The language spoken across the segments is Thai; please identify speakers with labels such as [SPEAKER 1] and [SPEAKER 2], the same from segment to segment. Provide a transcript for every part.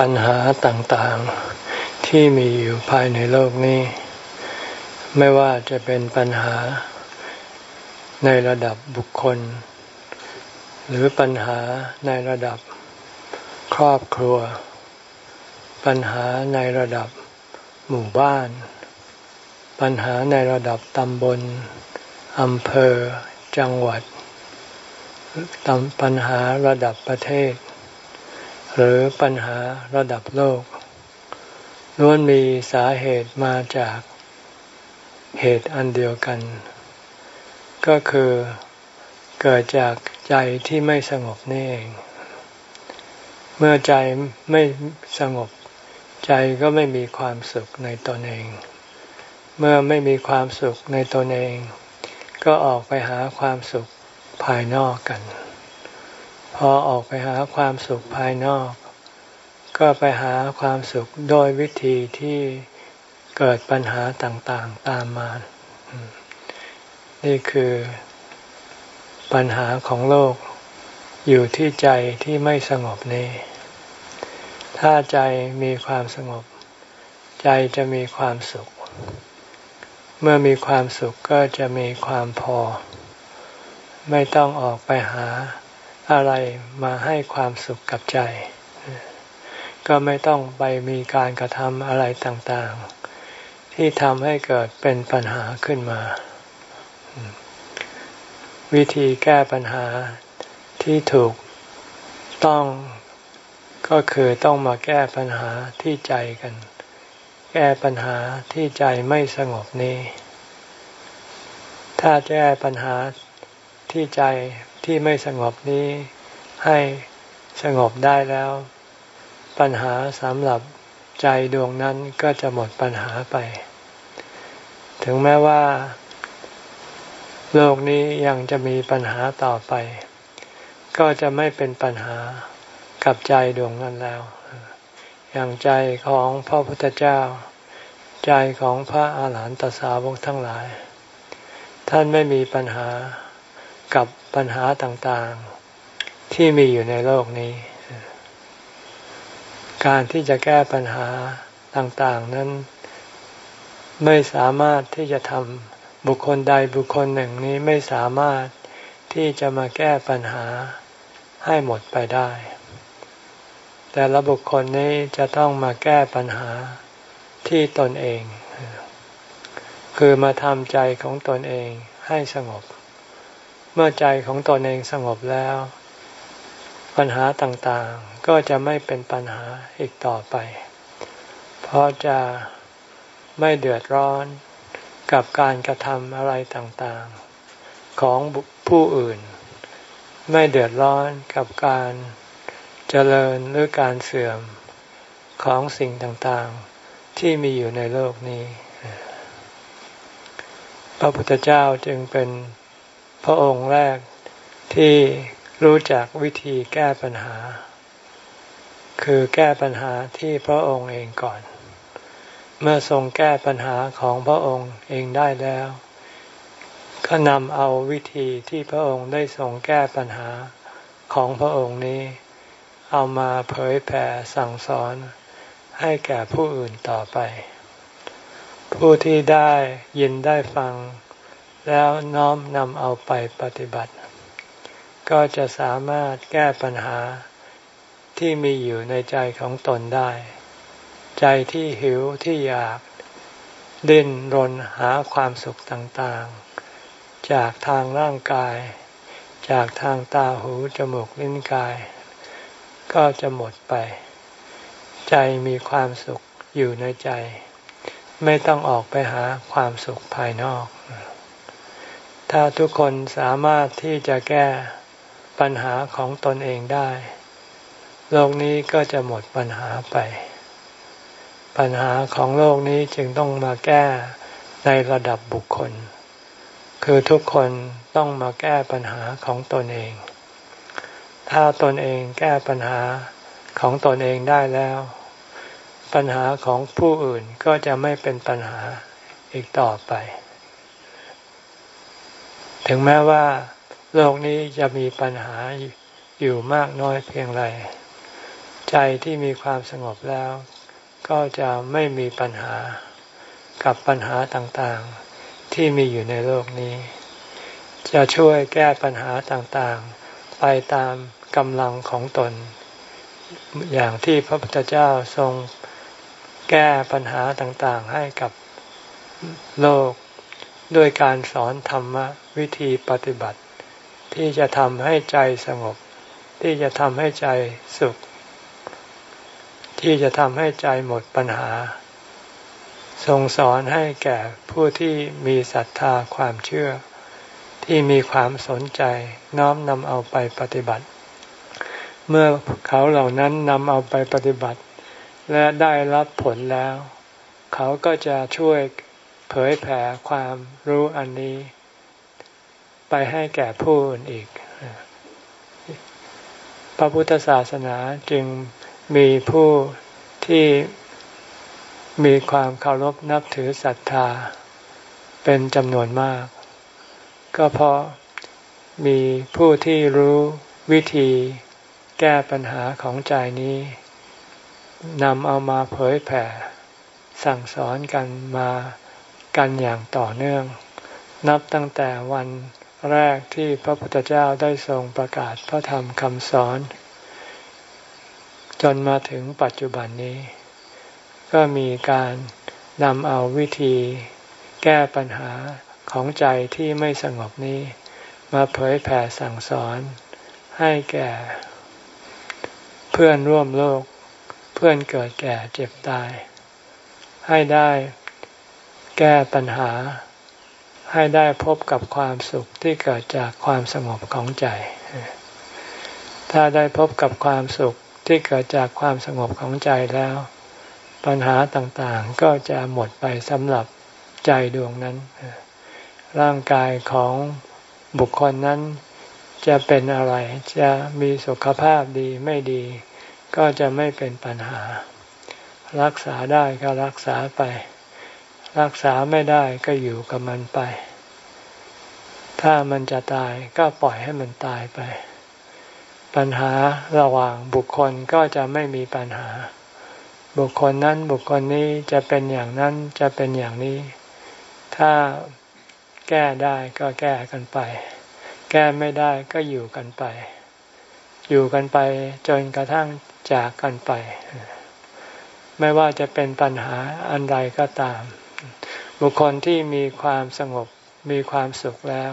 [SPEAKER 1] ปัญหาต่างๆที่มีอยู่ภายในโลกนี้ ไม่ว่าจะเป็นปัญหาในระดับบุคคล หรือปัญหาในระดับครอบครัว ปัญหาในระดับหมู่บ้าน ปัญหาในระดับตำบลอำเภอ จังหวัดปัญหาระดับประเทศ หรือปัญหาระดับโลกล้วนมีสาเหตุมาจากเหตุอันเดียวกัน ก็คือเกิดจากใจที่ไม่สงบนี่เอง เมื่อใจไม่สงบ ใจก็ไม่มีความสุขในตนเอง เมื่อไม่มีความสุขในตนเอง ก็ออกไปหาความสุขภายนอกกัน พอออกไปหาความสุขภายนอก ก็ไปหาความสุขโดยวิธีที่เกิดปัญหาต่างๆตามมา นี่คือปัญหาของโลกอยู่ที่ใจที่ไม่สงบนี้ ถ้าใจมีความสงบ ใจจะมีความสุข เมื่อมีความสุขก็จะมีความพอ ไม่ต้องออกไปหา อะไรมาให้ความสุขกับใจ ก็ไม่ต้องไปมีการกระทำอะไรต่างๆ ที่ทำให้เกิดเป็นปัญหาขึ้นมา วิธีแก้ปัญหาที่ถูกต้องก็คือต้องมาแก้ปัญหาที่ใจกัน แก้ปัญหาที่ใจไม่สงบนี้ ถ้าแก้ปัญหาที่ใจ ที่ไม่สงบนี้ให้สงบได้แล้ว ปัญหาสำหรับใจดวงนั้นก็จะหมดปัญหาไป ถึงแม้ว่า โลกนี้ยังจะมีปัญหาต่อไป ก็จะไม่เป็นปัญหากับใจดวงนั้นแล้ว อย่างใจของพระพุทธเจ้า ใจของพระอาหารหันตสาวกทั้งหลาย ท่านไม่มีปัญหา กับปัญหาต่างๆ ที่มีอยู่ในโลกนี้ การที่จะแก้ปัญหาต่างๆ นั้นไม่สามารถที่จะทำบุคคลใดบุคคลหนึ่งนี้ไม่สามารถที่จะมาแก้ปัญหาให้หมดไปได้ แต่ละบุคคลนี้จะต้องมาแก้ปัญหาที่ตนเอง คือมาทำใจของตนเองให้สงบ เมื่อใจของตนเองสงบแล้ว ปัญหาต่างๆ ก็จะไม่เป็นปัญหาอีกต่อไป เพราะจะไม่เดือดร้อนกับการกระทำอะไรต่างๆ ของผู้อื่น ไม่เดือดร้อนกับการเจริญหรือการเสื่อมของสิ่งต่างๆ ที่มีอยู่ในโลกนี้ พระพุทธเจ้าจึงเป็น พระองค์แรกที่รู้จักวิธีแก้ปัญหา คือแก้ปัญหาที่พระองค์เองก่อน เมื่อทรงแก้ปัญหาของพระองค์เองได้แล้วก็นำเอาวิธีที่พระองค์ได้ทรงแก้ปัญหาของพระองค์นี้ เอามาเผยแผ่สั่งสอนให้แก่ผู้อื่นต่อไป ผู้ที่ได้ยินได้ฟัง แล้วน้อมนำเอาไปปฏิบัติ ก็จะสามารถแก้ปัญหาที่มีอยู่ในใจของตนได้ ใจที่หิวที่อยากดิ้นรนหาความสุขต่างๆ จากทางร่างกาย จากทางตาหูจมูกลิ้นกาย ก็จะหมดไป ใจมีความสุขอยู่ในใจ ไม่ต้องออกไปหาความสุขภายนอก ถ้าทุกคนสามารถที่จะแก้ปัญหาของตนเองได้ โลกนี้ก็จะหมดปัญหาไป ปัญหาของโลกนี้จึงต้องมาแก้ในระดับบุคคล คือทุกคนต้องมาแก้ปัญหาของตนเอง ถ้าตนเองแก้ปัญหาของตนเองได้แล้ว ปัญหาของผู้อื่นก็จะไม่เป็นปัญหาอีกต่อไป ถึงแม้ว่าโลกนี้จะมีปัญหาอยู่มากน้อยเพียงไร ใจที่มีความสงบแล้ว ก็จะไม่มีปัญหากับปัญหาต่างๆที่มีอยู่ในโลกนี้ จะช่วยแก้ปัญหาต่างๆ ไปตามกำลังของตน อย่างที่พระพุทธเจ้าทรงแก้ปัญหาต่างๆให้กับโลก ด้วยการสอนธรรมวิธีปฏิบัติ ที่จะทำให้ใจสงบ ที่จะทำให้ใจสุข ที่จะทำให้ใจหมดปัญหา ทรงสอนให้แก่ผู้ที่มีศรัทธาความเชื่อ ที่มีความสนใจน้อมนำเอาไปปฏิบัติ เมื่อเขาเหล่านั้นนำเอาไปปฏิบัติ และได้รับผลแล้ว เขาก็จะช่วย ผยแผ่ความรู้อันนี้ ไปให้แก่ผู้อื่นอีก พระพุทธศาสนาจึงมีผู้ที่มีความเคารพนับถือศรัทธา เป็นจำนวนมาก ก็เพราะมีผู้ที่รู้วิธีแก้ปัญหาของใจนี้นำเอามาเผยแผ่ สั่งสอนกันมา กันอย่างต่อเนื่อง นับตั้งแต่วันแรกที่พระพุทธเจ้าได้ทรงประกาศพระธรรมคำสอน จนมาถึงปัจจุบันนี้ ก็มีการนำเอาวิธีแก้ปัญหาของใจที่ไม่สงบนี้ มาเผยแผ่สั่งสอนให้แก่ เพื่อนร่วมโลก เพื่อนเกิดแก่เจ็บตาย ให้ได้ แก้ปัญหา ให้ได้พบกับความสุขที่เกิดจากความสงบของใจ ถ้าได้พบกับความสุขที่เกิดจากความสงบของใจแล้ว ปัญหาต่างๆก็จะหมดไปสำหรับใจดวงนั้น ร่างกายของบุคคลนั้นจะเป็นอะไรจะมีสุขภาพดีไม่ดี ก็จะไม่เป็นปัญหา รักษาได้ก็รักษาไป รักษาไม่ได้ก็อยู่กับมันไป ถ้ามันจะตายก็ปล่อยให้มันตายไป ปัญหาระหว่างบุคคลก็จะไม่มีปัญหา บุคคลนั้นบุคคลนี้จะเป็นอย่างนั้นจะเป็นอย่างนี้ ถ้าแก้ได้ก็แก้กันไป แก้ไม่ได้ก็อยู่กันไป อยู่กันไปจนกระทั่งจากกันไป ไม่ว่าจะเป็นปัญหาอันใดก็ตาม บุคคลที่มีความสงบมีความสุขแล้ว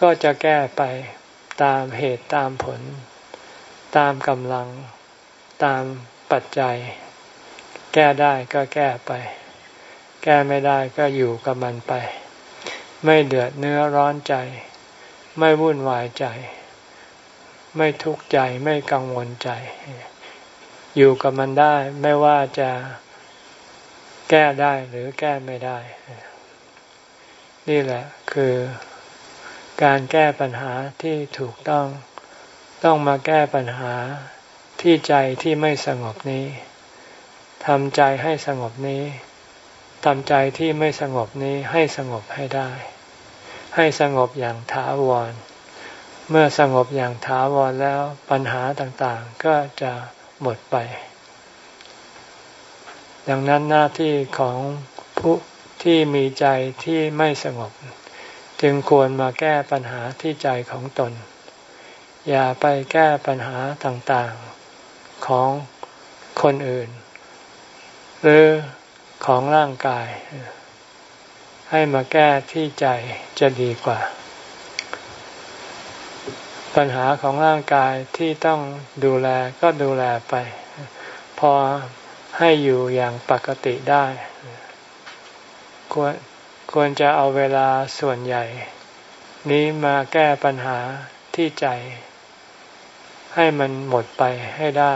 [SPEAKER 1] ก็จะแก้ไปตามเหตุตามผล ตามกำลัง ตามปัจจัย แก้ได้ก็แก้ไป แก้ไม่ได้ก็อยู่กับมันไป ไม่เดือดเนื้อร้อนใจ ไม่วุ่นวายใจ ไม่ทุกข์ใจไม่กังวลใจ อยู่กับมันได้ไม่ว่าจะ แก้ได้หรือแก้ไม่ได้ นี่แหละคือการแก้ปัญหาที่ถูกต้องต้องมาแก้ปัญหาที่ใจที่ไม่สงบนี้ทำใจให้สงบนี้ทำใจที่ไม่สงบนี้ให้สงบให้ได้ ให้สงบอย่างถาวร เมื่อสงบอย่างถาวรแล้วปัญหาต่างๆ ก็จะหมดไป ดังนั้นหน้าที่ของผู้ที่มีใจที่ไม่สงบ จึงควรมาแก้ปัญหาที่ใจของตน อย่าไปแก้ปัญหาต่างๆของคนอื่น หรือของร่างกาย ให้มาแก้ที่ใจจะดีกว่า ปัญหาของร่างกายที่ต้องดูแลก็ดูแลไป พอ ให้อยู่อย่างปกติได้ ควรควรจะเอาเวลาส่วนใหญ่ นี้มาแก้ปัญหาที่ใจ ให้มันหมดไปให้ได้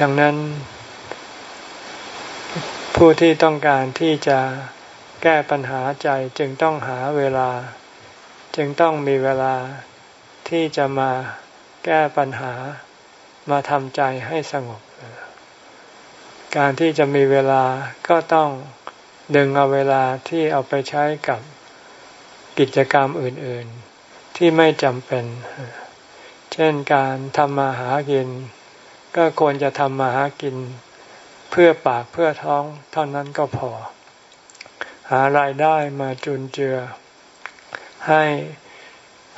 [SPEAKER 1] ดังนั้น ผู้ที่ต้องการที่จะแก้ปัญหาใจจึงต้องหาเวลา จึงต้องมีเวลาที่จะมาแก้ปัญหา มาทำใจให้สงบ การที่จะมีเวลาก็ต้องดึงเอาเวลาที่เอาไปใช้กับกิจกรรมอื่น ๆ ที่ไม่จำเป็น เช่นการทำมาหากิน ก็ควรจะทำมาหากิน เพื่อปากเพื่อท้องเท่านั้นก็พอ หารายได้มาจุนเจือ ให้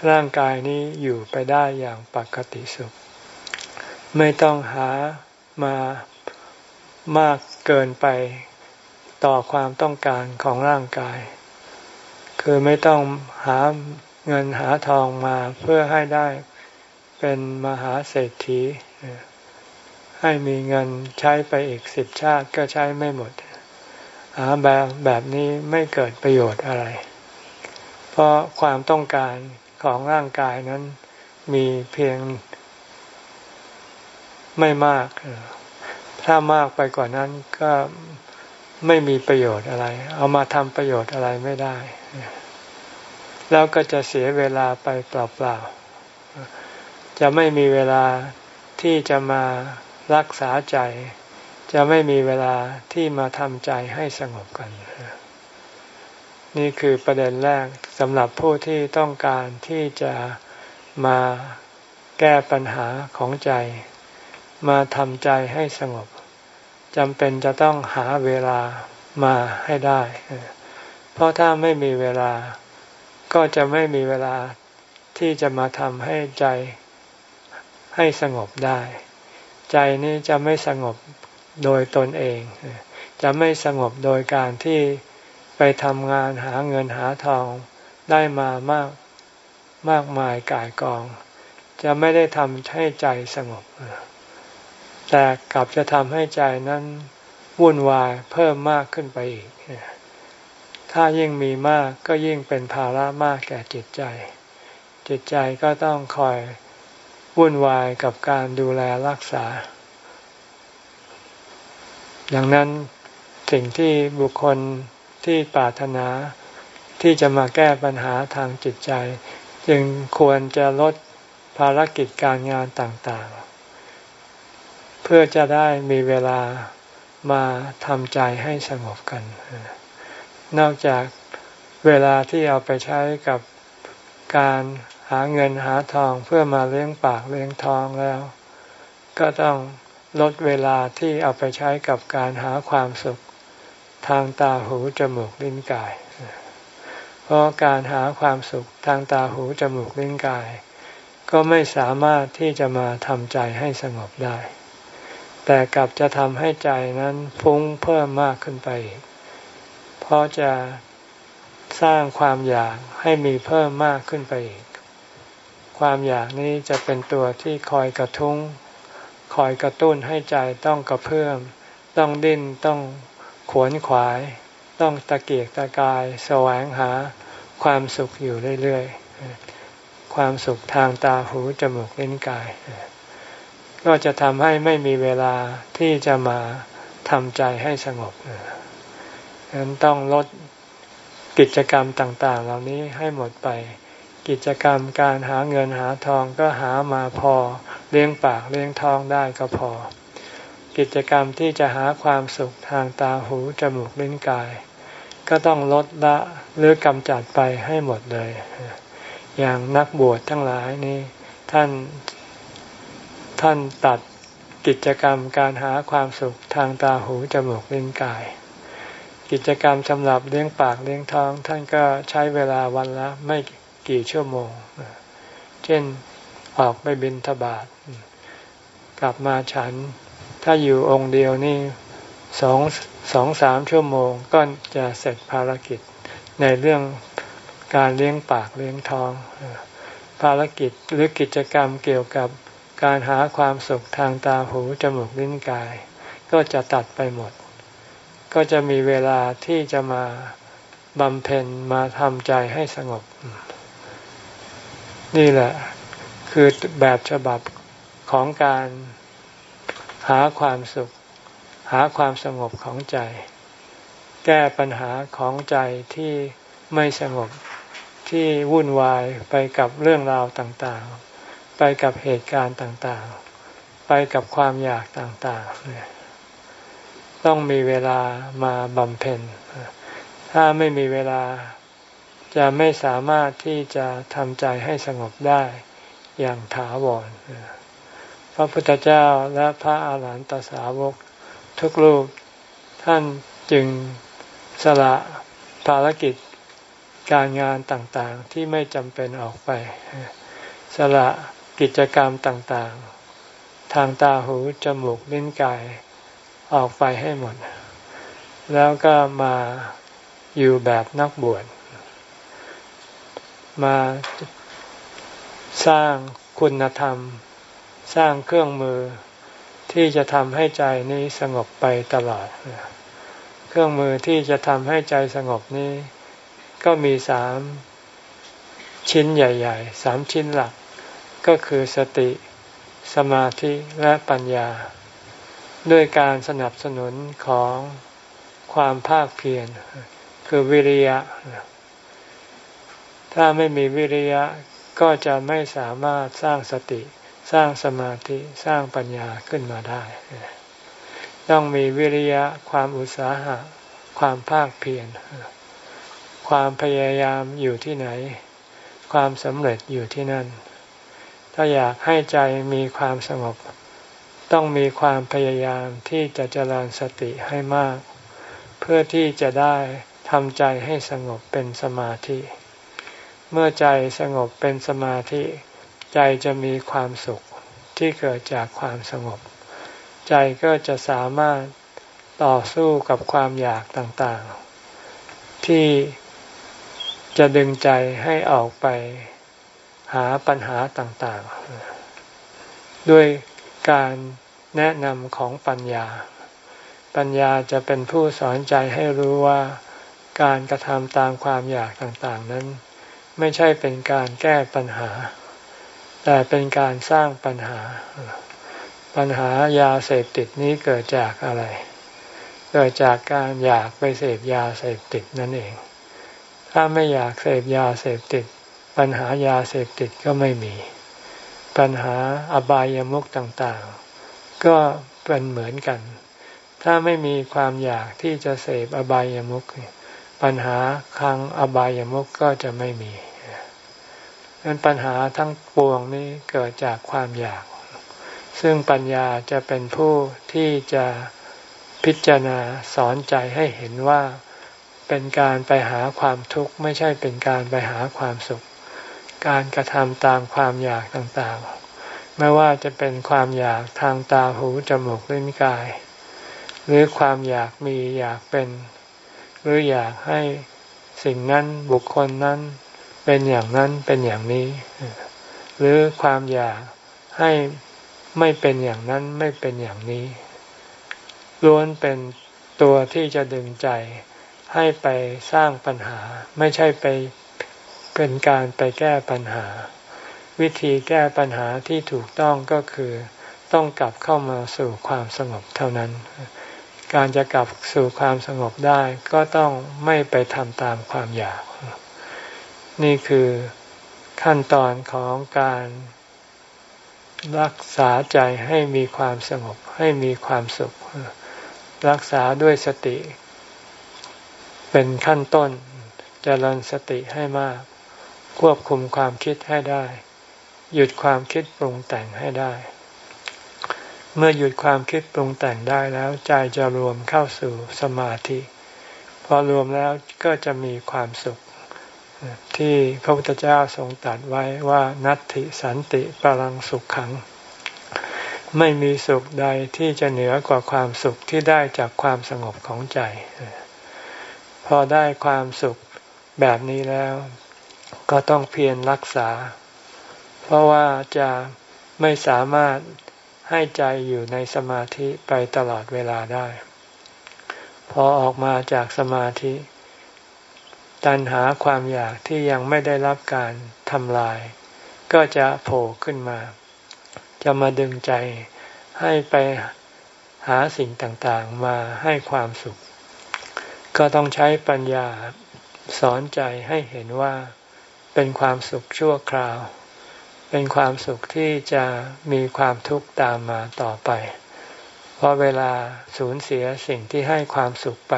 [SPEAKER 1] ร่างกายนี้อยู่ไปได้อย่างปกติสุข ไม่ต้องหามามากเกินไปต่อความต้องการของร่างกาย คือไม่ต้องหาเงินหาทองมาเพื่อให้ได้เป็นมหาเศรษฐี ให้มีเงินใช้ไปอีกสิบชาติก็ใช้ไม่หมด หาแบบแบบนี้ไม่เกิดประโยชน์อะไร เพราะความต้องการของร่างกายนั้นมีเพียง ไม่มาก ถ้ามากไปกว่านั้นก็ไม่มีประโยชน์อะไร เอามาทำประโยชน์อะไรไม่ได้ แล้วก็จะเสียเวลาไปเปล่าๆ จะไม่มีเวลาที่จะมารักษาใจ จะไม่มีเวลาที่มาทำใจให้สงบกัน นี่คือประเด็นแรกสำหรับผู้ที่ต้องการที่จะมาแก้ปัญหาของใจ มาทำใจให้สงบจำเป็นจะต้องหาเวลามาให้ได้ เพราะถ้าไม่มีเวลา ก็จะไม่มีเวลาที่จะมาทำให้ใจให้สงบได้ ใจนี้จะไม่สงบโดยตนเอง จะไม่สงบโดยการที่ไปทำงานหาเงินหาทองได้มามากมากมายกายกอง จะไม่ได้ทำให้ใจสงบ แต่กลับจะทำให้ใจนั้นวุ่นวายเพิ่มมากขึ้นไปอีก ถ้ายิ่งมีมากก็ยิ่งเป็นภาระมากแก่จิตใจ จิตใจก็ต้องคอยวุ่นวายกับการดูแลรักษา ดังนั้นสิ่งที่บุคคลที่ปรารถนาที่จะมาแก้ปัญหาทางจิตใจ จึงควรจะลดภารกิจการงานต่าง เพื่อจะได้มีเวลามาทำใจให้สงบกัน นอกจากเวลาที่เอาไปใช้กับการหาเงินหาทองเพื่อมาเลี้ยงปากเลี้ยงท้องแล้ว ก็ต้องลดเวลาที่เอาไปใช้กับการหาความสุขทางตาหูจมูกลิ้นกาย เพราะการหาความสุขทางตาหูจมูกลิ้นกาย ก็ไม่สามารถที่จะมาทำใจให้สงบได้ แต่กลับจะทำให้ใจนั้นฟุ้งเพิ่มมากขึ้นไปอีกเพราะจะสร้างความอยากให้มีเพิ่มมากขึ้นไปอีก ความอยากนี้จะเป็นตัวที่คอยกระทุ้ง คอยกระตุ้นให้ใจต้องกระเพื่อม ต้องดิ้น ต้องขวนขวาย ต้องตะเกียกตะกาย แสวงหาความสุขอยู่เรื่อยๆ ความสุขทางตาหูจมูกลิ้นกาย ก็จะทำให้ไม่มีเวลาที่จะมาทำใจให้สงบฉะนั้นต้องลดกิจกรรมต่าง ๆ เหล่านี้ให้หมดไป กิจกรรมการหาเงินหาทองก็หามาพอเลี้ยงปากเลี้ยงท้องได้ก็พอ กิจกรรมที่จะหาความสุขทางตาหูจมูกลิ้นกาย ก็ต้องลดละหรือกำจัดไปให้หมดเลย อย่างนักบวชทั้งหลายนี่ท่าน ท่านตัดกิจกรรมการหาความสุขทางตาหูจมูกลิ้นกาย กิจกรรมสำหรับเลี้ยงปากเลี้ยงท้อง ท่านก็ใช้เวลาวันละไม่กี่ชั่วโมง เช่นออกไปบินทบาทกลับมาฉัน ถ้าอยู่องค์เดียวนี่สองสองสามชั่วโมงก็จะเสร็จภารกิจในเรื่องการเลี้ยงปากเลี้ยงท้อง ภารกิจหรือกิจกรรมเกี่ยวกับ การหาความสุขทางตาหูจมูกลิ้นกาย ก็จะตัดไปหมด ก็จะมีเวลาที่จะมาบำเพ็ญมาทำใจให้สงบ นี่แหละคือแบบฉบับของการหาความสุข หาความสงบของใจ แก้ปัญหาของใจที่ไม่สงบที่วุ่นวายไปกับเรื่องราวต่าง ไปกับเหตุการณ์ต่างๆ ไปกับความอยากต่างๆ ต้องมีเวลามาบำเพ็ญ ถ้าไม่มีเวลาจะไม่สามารถที่จะทำใจให้สงบได้อย่างถาวร พระพุทธเจ้าและพระอาหารหันตสาวกทุกรูปท่านจึงสละภารกิจการงานต่างๆที่ไม่จำเป็นออกไป สละ กิจกรรมต่างๆ ทางตาหูจมูกลิ้นกายออกไปให้หมด แล้วก็มาอยู่แบบนักบวช มาสร้างคุณธรรม สร้างเครื่องมือที่จะทำให้ใจนี้สงบไปตลอด เครื่องมือที่จะทำให้ใจสงบนี้ ก็มีสามชิ้นใหญ่ๆสามชิ้นหลัก ก็คือสติ สมาธิและปัญญา ด้วยการสนับสนุนของความภาคเพียรคือวิริยะ ถ้าไม่มีวิริยะก็จะไม่สามารถสร้างสติสร้างสมาธิสร้างปัญญาขึ้นมาได้ ต้องมีวิริยะความอุตสาหะ ความภาคเพียรความพยายามอยู่ที่ไหน ความสำเร็จอยู่ที่นั่น ถ้าอยากให้ใจมีความสงบ ต้องมีความพยายามที่จะเจริญสติให้มาก เพื่อที่จะได้ทำใจให้สงบเป็นสมาธิ เมื่อใจสงบเป็นสมาธิ ใจจะมีความสุขที่เกิดจากความสงบ ใจก็จะสามารถต่อสู้กับความอยากต่างๆ ที่จะดึงใจให้ออกไป หาปัญหาต่างๆ ด้วยการแนะนำของปัญญา ปัญญาจะเป็นผู้สอนใจให้รู้ว่าการกระทำตามความอยากต่างๆ นั้น ไม่ใช่เป็นการแก้ปัญหา แต่เป็นการสร้างปัญหา ปัญหายาเสพติดนี้เกิดจากอะไร เกิดจากการอยากไปเสพยาเสพติดนั่นเอง ถ้าไม่อยากเสพยาเสพติด ปัญหายาเสพติดก็ไม่มี ปัญหาอบายามุขต่างๆ ก็เป็นเหมือนกัน ถ้าไม่มีความอยากที่จะเสพอบายามุขปัญหาคลังอบายามุขก็จะไม่มีนั้นปัญหาทั้งปวงนี้เกิดจากความอยาก ซึ่งปัญญาจะเป็นผู้ที่จะพิจารณาสอนใจให้เห็นว่าเป็นการไปหาความทุกข์ไม่ใช่เป็นการไปหาความสุข การกระทำตามความอยากต่างๆ ไม่ว่าจะเป็นความอยากทางตาหูจมูกลิ้นกาย หรือความอยากมีอยากเป็น หรืออยากให้สิ่งนั้นบุคคลนั้นเป็นอย่างนั้นเป็นอย่างนี้ หรือความอยากให้ไม่เป็นอย่างนั้นไม่เป็นอย่างนี้ล้วนเป็นตัวที่จะดึงใจให้ไปสร้างปัญหา ไม่ใช่ไป เป็นการไปแก้ปัญหา วิธีแก้ปัญหาที่ถูกต้องก็คือ ต้องกลับเข้ามาสู่ความสงบเท่านั้น การจะกลับสู่ความสงบได้ก็ต้องไม่ไปทำตามความอยาก นี่คือขั้นตอนของการรักษาใจให้มีความสงบให้มีความสุข รักษาด้วยสติ เป็นขั้นต้นจเจริญสติให้มาก ควบคุมความคิดให้ได้ หยุดความคิดปรุงแต่งให้ได้ เมื่อหยุดความคิดปรุงแต่งได้แล้วใจจะรวมเข้าสู่สมาธิ พอรวมแล้วก็จะมีความสุข ที่พระพุทธเจ้าทรงตรัสไว้ว่านัตติสันติปรังสุขขัง ไม่มีสุขใดที่จะเหนือกว่าความสุขที่ได้จากความสงบของใจ พอได้ความสุขแบบนี้แล้ว ก็ต้องเพียรรักษา เพราะว่าจะไม่สามารถให้ใจอยู่ในสมาธิไปตลอดเวลาได้ พอออกมาจากสมาธิ ตัณหาความอยากที่ยังไม่ได้รับการทำลาย ก็จะโผล่ขึ้นมา จะมาดึงใจให้ไปหาสิ่งต่างๆมาให้ความสุข ก็ต้องใช้ปัญญาสอนใจให้เห็นว่า เป็นความสุขชั่วคราว เป็นความสุขที่จะมีความทุกข์ตามมาต่อไป เพราะเวลาสูญเสียสิ่งที่ให้ความสุขไป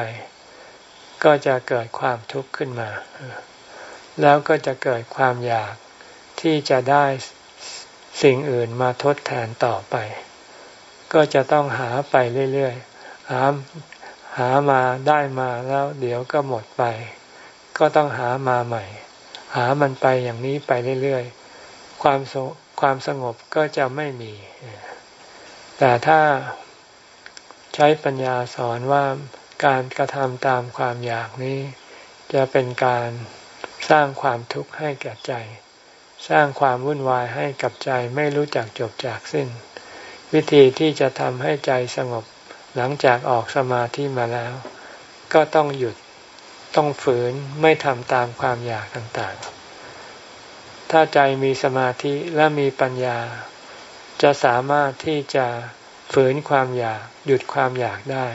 [SPEAKER 1] ก็จะเกิดความทุกข์ขึ้นมา แล้วก็จะเกิดความอยากที่จะได้สิ่งอื่นมาทดแทนต่อไป ก็จะต้องหาไปเรื่อยๆ หาหามาได้มาแล้วเดี๋ยวก็หมดไป ก็ต้องหามาใหม่ หามันไปอย่างนี้ไปเรื่อยๆ ความสความสงบก็จะไม่มี แต่ถ้าใช้ปัญญาสอนว่าการกระทำตามความอยากนี้ จะเป็นการสร้างความทุกข์ให้แก่ใจ สร้างความวุ่นวายให้กับใจไม่รู้จักจบจากสิ้น วิธีที่จะทำให้ใจสงบหลังจากออกสมาธิมาแล้ว ก็ต้องหยุด ต้องฝืนไม่ทำตามความอยากต่างๆ ถ้าใจมีสมาธิและมีปัญญา จะสามารถที่จะฝืนความอยากหยุดความอยากได้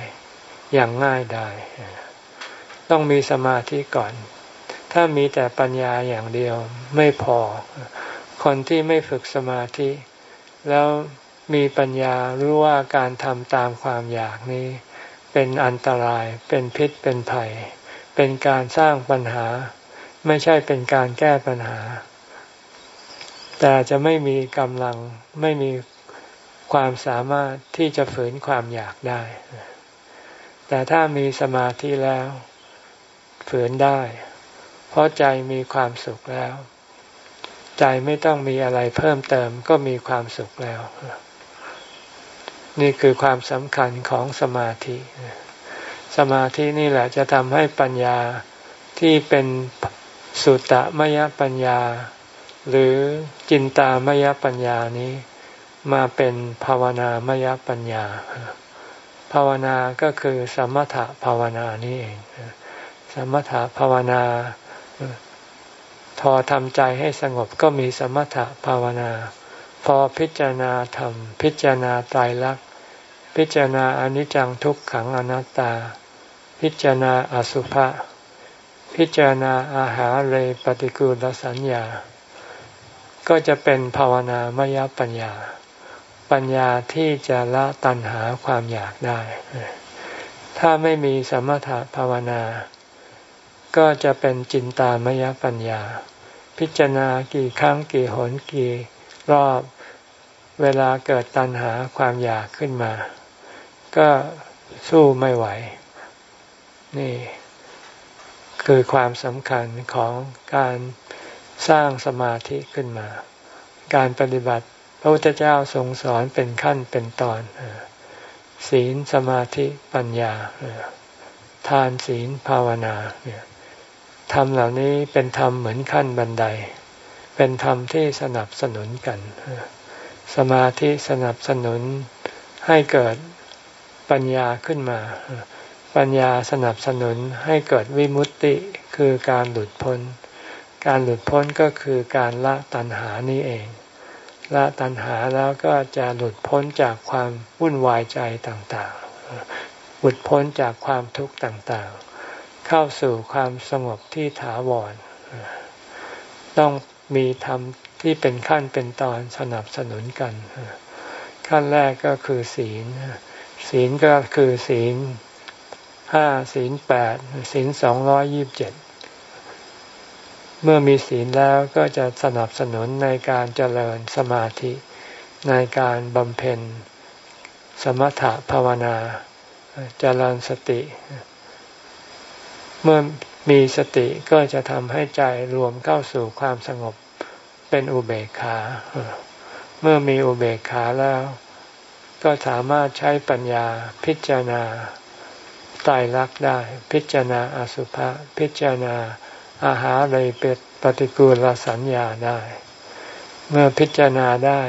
[SPEAKER 1] อย่างง่ายได้ ต้องมีสมาธิก่อน ถ้ามีแต่ปัญญาอย่างเดียวไม่พอ คนที่ไม่ฝึกสมาธิ แล้วมีปัญญารู้ว่าการทำตามความอยากนี้ เป็นอันตรายเป็นพิษเป็นภัย เป็นการสร้างปัญหา ไม่ใช่เป็นการแก้ปัญหา แต่จะไม่มีกำลังไม่มีความสามารถที่จะฝืนความอยากได้ แต่ถ้ามีสมาธิแล้ว ฝืนได้ เพราะใจมีความสุขแล้ว ใจไม่ต้องมีอะไรเพิ่มเติมก็มีความสุขแล้ว นี่คือความสำคัญของสมาธิ สมาธินี่แหละจะทำให้ปัญญาที่เป็นสุตตมยปัญญา หรือจินตามยปัญญานี้มาเป็นภาวนามยปัญญา ภาวนาก็คือสมถะภาวนานี่เอง สมถะภาวนาทอทำใจให้สงบก็มีสมถะภาวนา พอพิจารณาธรรม พิจารณาตายรักพิจารณาอนิจจังทุกขังอนัตตา พิจารณาอสุภะพิจารณาอาหารเรปฏิกูลสัญญา ก็จะเป็นภาวนามยปัญญา ปัญญาที่จะละตัณหาความอยากได้ ถ้าไม่มีสมถะภาวนา ก็จะเป็นจินตามยปัญญา พิจารณากี่ครั้งกี่หนกี่รอบเวลาเกิดตัณหาความอยากขึ้นมา ก็สู้ไม่ไหว นี่คือความสำคัญของการสร้างสมาธิขึ้นมา การปฏิบัติพระพุทธเจ้าทรงสอนเป็นขั้นเป็นตอน ศีลสมาธิปัญญา ทานศีลภาวนาธรรมเหล่านี้เป็นธรรมเหมือนขั้นบันได เป็นธรรมที่สนับสนุนกัน สมาธิสนับสนุนให้เกิดปัญญาขึ้นมา ปัญญาสนับสนุนให้เกิดวิมุตติคือการหลุดพ้น การหลุดพ้นก็คือการละตัณหานี้เอง ละตัณหาแล้วก็จะหลุดพ้นจากความวุ่นวายใจต่างๆ หลุดพ้นจากความทุกข์ต่างๆ เข้าสู่ความสงบที่ถาวร ต้องมีธรรมที่เป็นขั้นเป็นตอนสนับสนุนกัน ขั้นแรกก็คือศีล ศีลก็คือศีล ห้าศีลแปดศีลสองร้อยยิบเจ็ดเมื่อมีศีลแล้วก็จะสนับสนุนในการเจริญสมาธิในการบำเพ็ญ สมถะภาวนาเจริญสติ เมื่อมีสติก็จะทำให้ใจรวมเข้าสู่ความสงบเป็นอุเบกขา เมื่อมีอุเบกขาแล้ว ก็สามารถใช้ปัญญาพิจารณา ตายรักได้ พิจารณาอสุภะพิจารณาอาหารเลยเป็นปฏิกูลสัญญาได้ เมื่อพิจารณาได้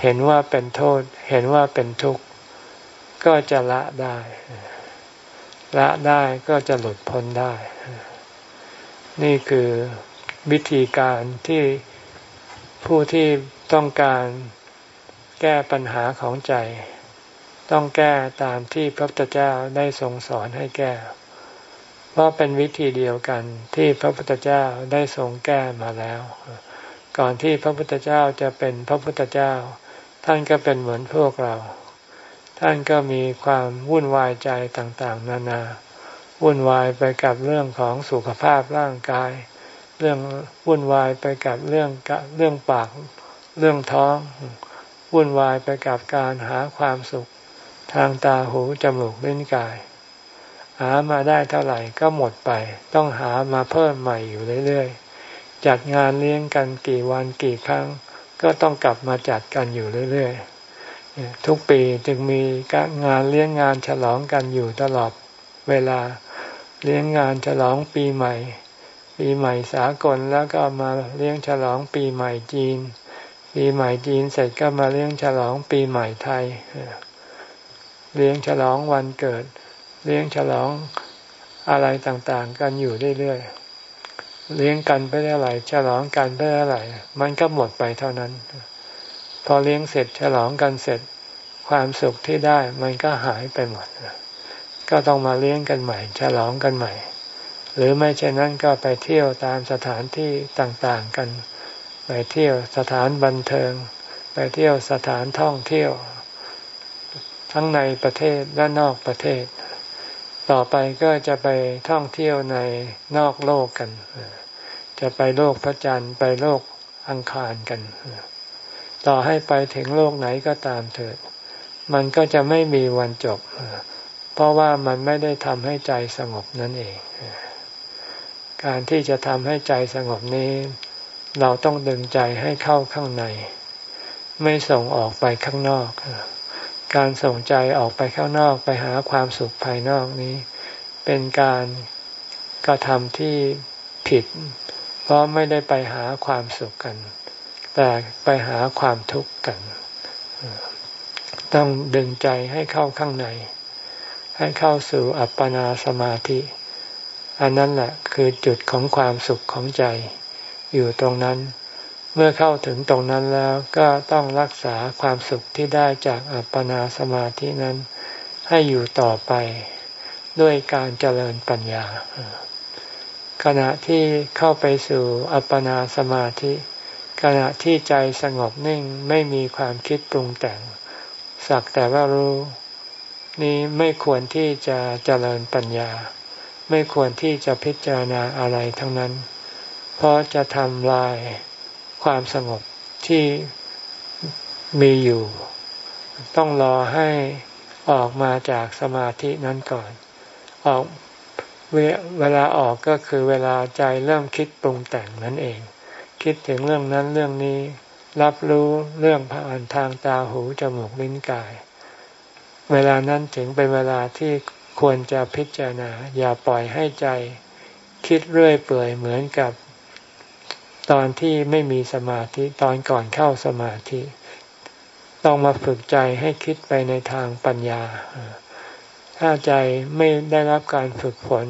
[SPEAKER 1] เห็นว่าเป็นโทษ เห็นว่าเป็นทุกข์ ก็จะละได้ ละได้ก็จะหลุดพ้นได้ นี่คือวิธีการที่ผู้ที่ต้องการแก้ปัญหาของใจ ต้องแก้ตามที่พระพุทธเจ้าได้ทรงสอนให้แก้ เพราะเป็นวิธีเดียวกันที่พระพุทธเจ้าได้ทรงแก้มาแล้ว ก่อนที่พระพุทธเจ้าจะเป็นพระพุทธเจ้า ท่านก็เป็นเหมือนพวกเรา ท่านก็มีความวุ่นวายใจต่างๆ นานา วุ่นวายไปกับเรื่องของสุขภาพร่างกาย เรื่องวุ่นวายไปกับเรื่องเรื่องปากเรื่องท้อง วุ่นวายไปกับการหาความสุข ทางตาหูจมูกลิ้นกาย หามาได้เท่าไหร่ก็หมดไป ต้องหามาเพิ่มใหม่อยู่เรื่อยๆ จัดงานเลี้ยงกันกี่วันกี่ครั้ง ก็ต้องกลับมาจัดกันอยู่เรื่อยๆ ทุกปีจึงมีงานเลี้ยงงานฉลองกันอยู่ตลอดเวลาเลี้ยงงานฉลองปีใหม่ ปีใหม่สากลแล้วก็มาเลี้ยงฉลองปีใหม่จีน ปีใหม่จีนเสร็จก็มาเลี้ยงฉลองปีใหม่ไทย เลี้ยงฉลองวันเกิด เลี้ยงฉลองอะไรต่างๆ กันอยู่เรื่อยๆ เลี้ยงกันไปเท่าไหร่ฉลองกันไปเท่าไหร่มันก็หมดไปเท่านั้น พอเลี้ยงเสร็จฉลองกันเสร็จความสุขที่ได้มันก็หายไปหมด ก็ต้องมาเลี้ยงกันใหม่ ฉลองกันใหม่ หรือไม่เช่นนั้นก็ไปเที่ยวตามสถานที่ต่างๆกัน ไปเที่ยวสถานบันเทิง ไปเที่ยวสถานท่องเที่ยว ทั้งในประเทศและนอกประเทศ ต่อไปก็จะไปท่องเที่ยวในนอกโลกกัน จะไปโลกพระจันทร์ไปโลกอังคารกัน ต่อให้ไปถึงโลกไหนก็ตามเถิด มันก็จะไม่มีวันจบ เพราะว่ามันไม่ได้ทำให้ใจสงบนั่นเอง การที่จะทำให้ใจสงบนี้ เราต้องดึงใจให้เข้าข้างใน ไม่ส่งออกไปข้างนอก การส่งใจออกไปข้างนอกไปหาความสุขภายนอกนี้ เป็นการกระทำที่ผิด เพราะไม่ได้ไปหาความสุขกัน แต่ไปหาความทุกข์กัน ต้องดึงใจให้เข้าข้างใน ให้เข้าสู่อัปปนาสมาธิ อันนั้นแหละคือจุดของความสุขของใจ อยู่ตรงนั้น เมื่อเข้าถึงตรงนั้นแล้วก็ต้องรักษาความสุขที่ได้จากอัปปนาสมาธินั้น ให้อยู่ต่อไปด้วยการเจริญปัญญา ขณะที่เข้าไปสู่อัปปนาสมาธิ ขณะที่ใจสงบนิ่งไม่มีความคิดปรุงแต่ง สักแต่ว่ารู้ นี้ไม่ควรที่จะเจริญปัญญา ไม่ควรที่จะพิจารณาอะไรทั้งนั้น เพราะจะทำลาย ความสงบที่มีอยู่ ต้องรอให้ออกมาจากสมาธินั้นก่อน ออกเวเวลาออกก็คือเวลาใจเริ่มคิดปรุงแต่งนั่นเอง คิดถึงเรื่องนั้นเรื่องนี้ รับรู้เรื่องผ่านทางตาหูจมูกลิ้นกาย เวลานั้นถึงเป็นเวลาที่ควรจะพิจารณา อย่าปล่อยให้ใจ คิดเรื่อยเปื่อยเหมือนกับ ตอนที่ไม่มีสมาธิตอนก่อนเข้าสมาธิ ต้องมาฝึกใจให้คิดไปในทางปัญญา ถ้าใจไม่ได้รับการฝึกฝน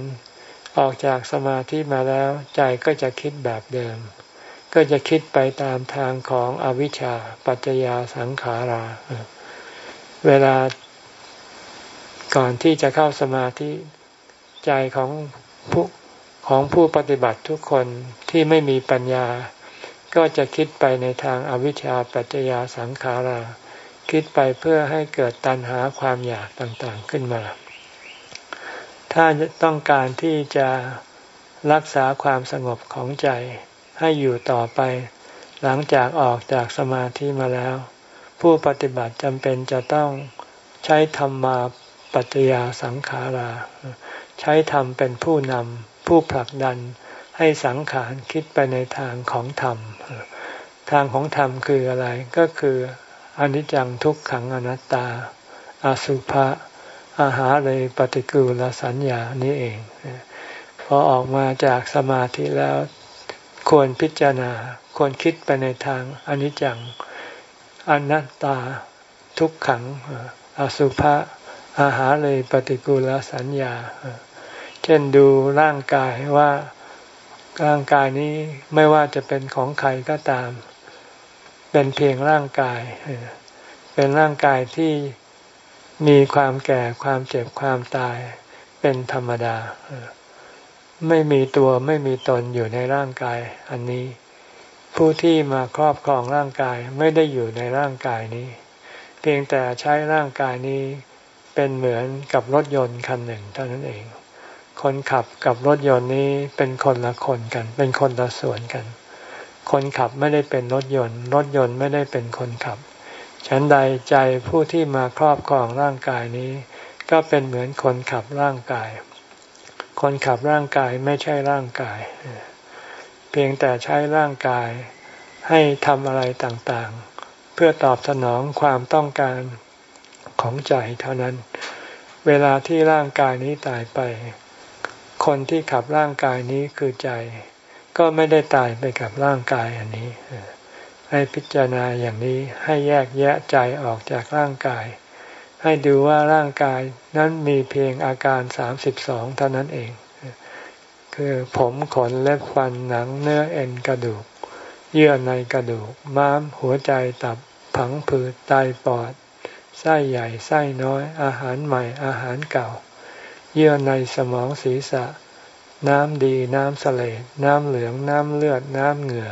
[SPEAKER 1] ออกจากสมาธิมาแล้ว ใจก็จะคิดแบบเดิม ก็จะคิดไปตามทางของอวิชชาปัจจยาสังขารา เวลาก่อนที่จะเข้าสมาธิ ใจของผู้ ของผู้ปฏิบัติทุกคนที่ไม่มีปัญญา ก็จะคิดไปในทางอวิชชาปัจจยาสังขารา คิดไปเพื่อให้เกิดตัณหาความอยากต่างๆขึ้นมา ถ้าต้องการที่จะรักษาความสงบของใจให้อยู่ต่อไป หลังจากออกจากสมาธิมาแล้ว ผู้ปฏิบัติจำเป็นจะต้องใช้ธรรมาปัจจยาสังขารา ใช้ธรรมเป็นผู้นำ ผู้ผลักดันให้สังขารคิดไปในทางของธรรม ทางของธรรมคืออะไรก็คืออนิจจังทุกขังอนัตตาอาสุภะอาหาเลยปฏิกูลสัญญานี้เอง พอออกมาจากสมาธิแล้วควรพิจารณาควรคิดไปในทางอนิจจังอนัตตา ทุกขัง อสุภะอาหารเลยปฏิกูลสัญญา เช่นดูร่างกายว่าร่างกายนี้ไม่ว่าจะเป็นของใครก็ตาม เป็นเพียงร่างกาย เป็นร่างกายที่มีความแก่ความเจ็บความตายเป็นธรรมดา ไม่มีตัวไม่มีตนอยู่ในร่างกายอันนี้ ผู้ที่มาครอบครองร่างกายไม่ได้อยู่ในร่างกายนี้ เพียงแต่ใช้ร่างกายนี้เป็นเหมือนกับรถยนต์คันหนึ่งเท่านั้นเอง คนขับกับรถยนต์นี้เป็นคนละคนกัน เป็นคนละส่วนกัน คนขับไม่ได้เป็นรถยนต์ รถยนต์ไม่ได้เป็นคนขับ ฉันใดใจผู้ที่มาครอบครองร่างกายนี้ ก็เป็นเหมือนคนขับร่างกาย คนขับร่างกายไม่ใช่ร่างกาย เพียงแต่ใช้ร่างกายให้ทำอะไรต่างๆ เพื่อตอบสนองความต้องการของใจเท่านั้น เวลาที่ร่างกายนี้ตายไป คนที่ขับร่างกายนี้คือใจ ก็ไม่ได้ตายไปกับร่างกายอันนี้ ให้พิจารณาอย่างนี้ให้แยกแยะใจออกจากร่างกาย ให้ดูว่าร่างกายนั้นมีเพียงอาการสามสิบสองเท่านั้นเอง คือผมขนเล็บฟันหนังเนื้อเอ็นกระดูก เยื่อในกระดูก ม้ามหัวใจตับผังผืดไตปอดไส้ใหญ่ไส้น้อย อาหารใหม่อาหารเก่า เยื่อในสมองศีรษะ น้ำดีน้ำเสลดน้ำเหลืองน้ำเลือดน้ำเหงื่อ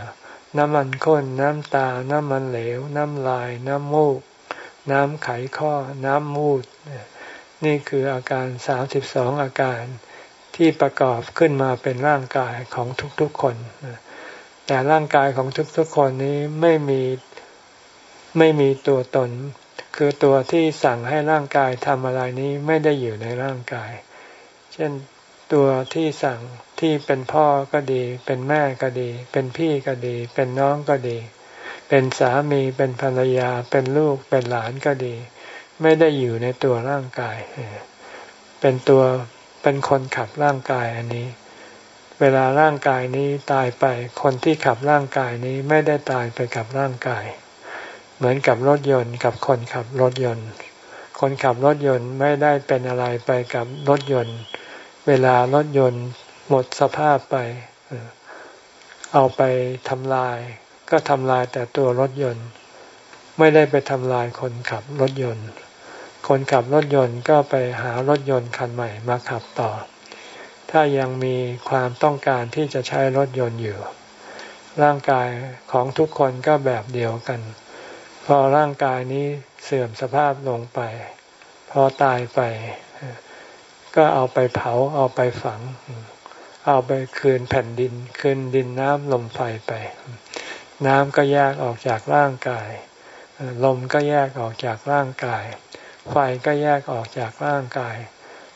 [SPEAKER 1] น้ำมันข้น น้ำตา น้ำมันเหลว น้ำลาย น้ำมูก น้ำไขข้อ น้ำมูด นี่คืออาการสามสิบสองอาการที่ประกอบขึ้นมาเป็นร่างกายของทุกๆคน แต่ร่างกายของทุกๆคนนี้ไม่มีไม่มีตัวตน คือตัวที่สั่งให้ร่างกายทำอะไรนี้ไม่ได้อยู่ในร่างกาย ช่นตัวที่สั่งที่เป็นพ่อก็ดี เป็นแม่ก็ดี เป็นพี่ก็ดี เป็นน้องก็ดี เป็นสามีเป็นภรรยา เป็นลูกเป็นหลานก็ดี ไม่ได้อยู่ในตัวร่างกาย เป็นตัวเป็นคนขับร่างกายอันนี้ เวลาร่างกายนี้ตายไปคนที่ขับร่างกายนี้ไม่ได้ตายไปกับร่างกาย เหมือนกับรถยนต์กับคนขับรถยนต์ คนขับรถยนต์ไม่ได้เป็นอะไรไปกับรถยนต์ เวลารถยนต์หมดสภาพไป เอาไปทำลาย ก็ทำลายแต่ตัวรถยนต์ ไม่ได้ไปทำลายคนขับรถยนต์ คนขับรถยนต์ก็ไปหารถยนต์คันใหม่มาขับต่อ ถ้ายังมีความต้องการที่จะใช้รถยนต์อยู่ ร่างกายของทุกคนก็แบบเดียวกัน พอร่างกายนี้เสื่อมสภาพลงไป พอตายไป ก็เอาไปเผาเอาไปฝัง เอาไปคืนแผ่นดิน คืนดินน้ำลมไฟไป น้ำก็แยกออกจากร่างกาย ลมก็แยกออกจากร่างกาย ไฟก็แยกออกจากร่างกาย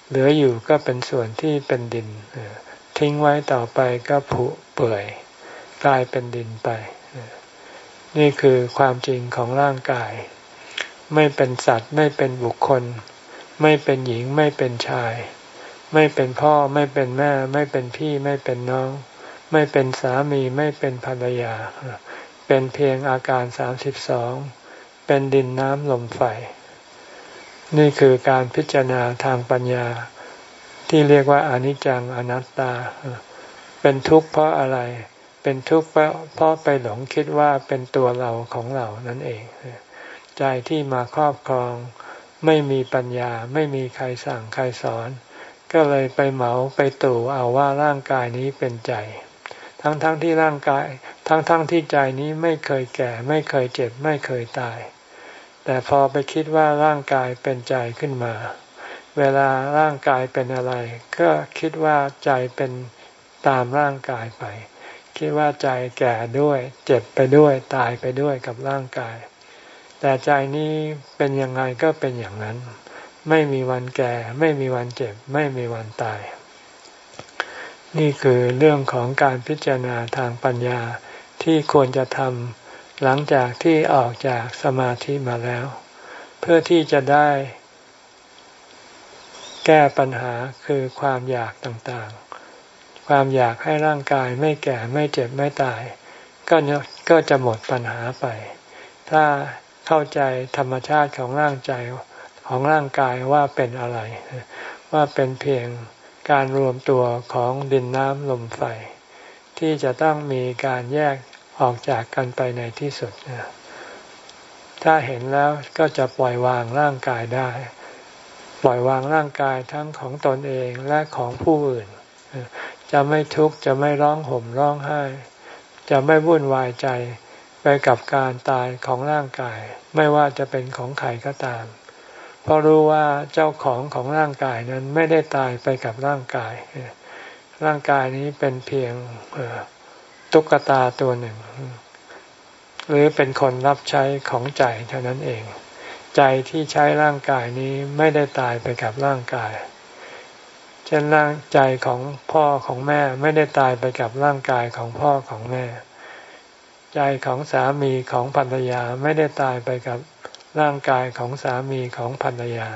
[SPEAKER 1] เหลืออยู่ก็เป็นส่วนที่เป็นดิน ทิ้งไว้ต่อไปก็ผุเปื่อยกลายเป็นดินไป นี่คือความจริงของร่างกาย ไม่เป็นสัตว์ไม่เป็นบุคคล ไม่เป็นหญิงไม่เป็นชาย ไม่เป็นพ่อไม่เป็นแม่ ไม่เป็นพี่ไม่เป็นน้อง ไม่เป็นสามีไม่เป็นภรรยา เป็นเพียงอาการสามสิบสองเป็นดินน้ำลมไฟ นี่คือการพิจารณาทางปัญญา ที่เรียกว่าอนิจจังอนัตตา เป็นทุกข์เพราะอะไร เป็นทุกข์เพราะไปหลงคิดว่าเป็นตัวเราของเรานั่นเอง ใจที่มาครอบครอง ไม่มีปัญญาไม่มีใครสั่งใครสอน ก็เลยไปเหมาไปตู่เอาว่าร่างกายนี้เป็นใจ ทั้งๆทที่ร่างกาย ทั้งๆทที่ใจนี้ไม่เคยแก่ ไม่เคยเจ็บ ไม่เคยตาย แต่พอไปคิดว่าร่างกายเป็นใจขึ้นมา เวลาร่างกายเป็นอะไร ก็คิดว่าใจเป็นตามร่างกายไป คิดว่าใจแก่ด้วย เจ็บไปด้วยตายไปด้วยกับร่างกาย แต่ใจนี้เป็นยังไงก็เป็นอย่างนั้น ไม่มีวันแก่ ไม่มีวันเจ็บ ไม่มีวันตาย นี่คือเรื่องของการพิจารณาทางปัญญาที่ควรจะทำหลังจากที่ออกจากสมาธิมาแล้ว เพื่อที่จะได้ แก้ปัญหาคือความอยากต่างๆ ความอยากให้ร่างกายไม่แก่ไม่เจ็บไม่ตาย ก็ก็จะหมดปัญหาไป ถ้า เข้าใจธรรมชาติของร่างใจของร่างกายว่าเป็นอะไร ว่าเป็นเพียงการรวมตัวของดินน้ำลมไฟ ที่จะต้องมีการแยกออกจากกันไปในที่สุดถ้าเห็นแล้วก็จะปล่อยวางร่างกายได้ ปล่อยวางร่างกายทั้งของตนเองและของผู้อื่น จะไม่ทุกข์จะไม่ร้องห่มร้องไห้ จะไม่วุ่นวายใจไปกับการตายของร่างกาย ไม่ว่าจะเป็นของใครก็ตาม เพราะรู้ว่าเจ้าของของร่างกายนั้นไม่ได้ตายไปกับร่างกาย ร่างกายนี้เป็นเพียงตุ๊กตาตัวหนึ่ง หรือเป็นคนรับใช้ของใจเท่านั้นเอง ใจที่ใช้ร่างกายนี้ไม่ได้ตายไปกับร่างกาย เช่นร่างใจของพ่อของแม่ไม่ได้ตายไปกับร่างกายของพ่อของแม่ ใจของสามีของภรรยาไม่ได้ตายไปกับร่างกายของสามีของภรรยา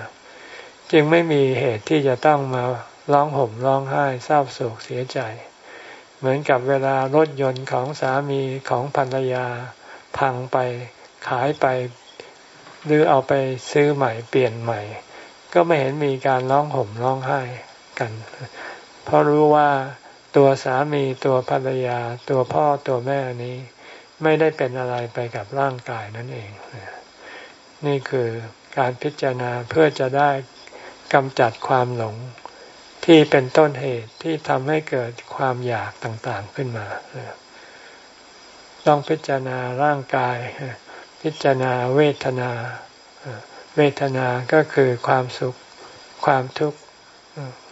[SPEAKER 1] จึงไม่มีเหตุที่จะต้องมาร้องห่มร้องไห้เศร้าโศกเสียใจ เหมือนกับเวลารถยนต์ของสามีของภรรยา พังไปขายไป หรือเอาไปซื้อใหม่เปลี่ยนใหม่ ก็ไม่เห็นมีการร้องห่มร้องไห้กัน เพราะรู้ว่าตัวสามีตัวภรรยา ตัวพ่อตัวแม่นี้ ไม่ได้เป็นอะไรไปกับร่างกายนั่นเอง นี่คือการพิจารณาเพื่อจะได้กำจัดความหลงที่เป็นต้นเหตุที่ทำให้เกิดความอยากต่างๆขึ้นมา ต้องพิจารณาร่างกาย พิจารณาเวทนา เวทนาก็คือความสุข ความทุกข์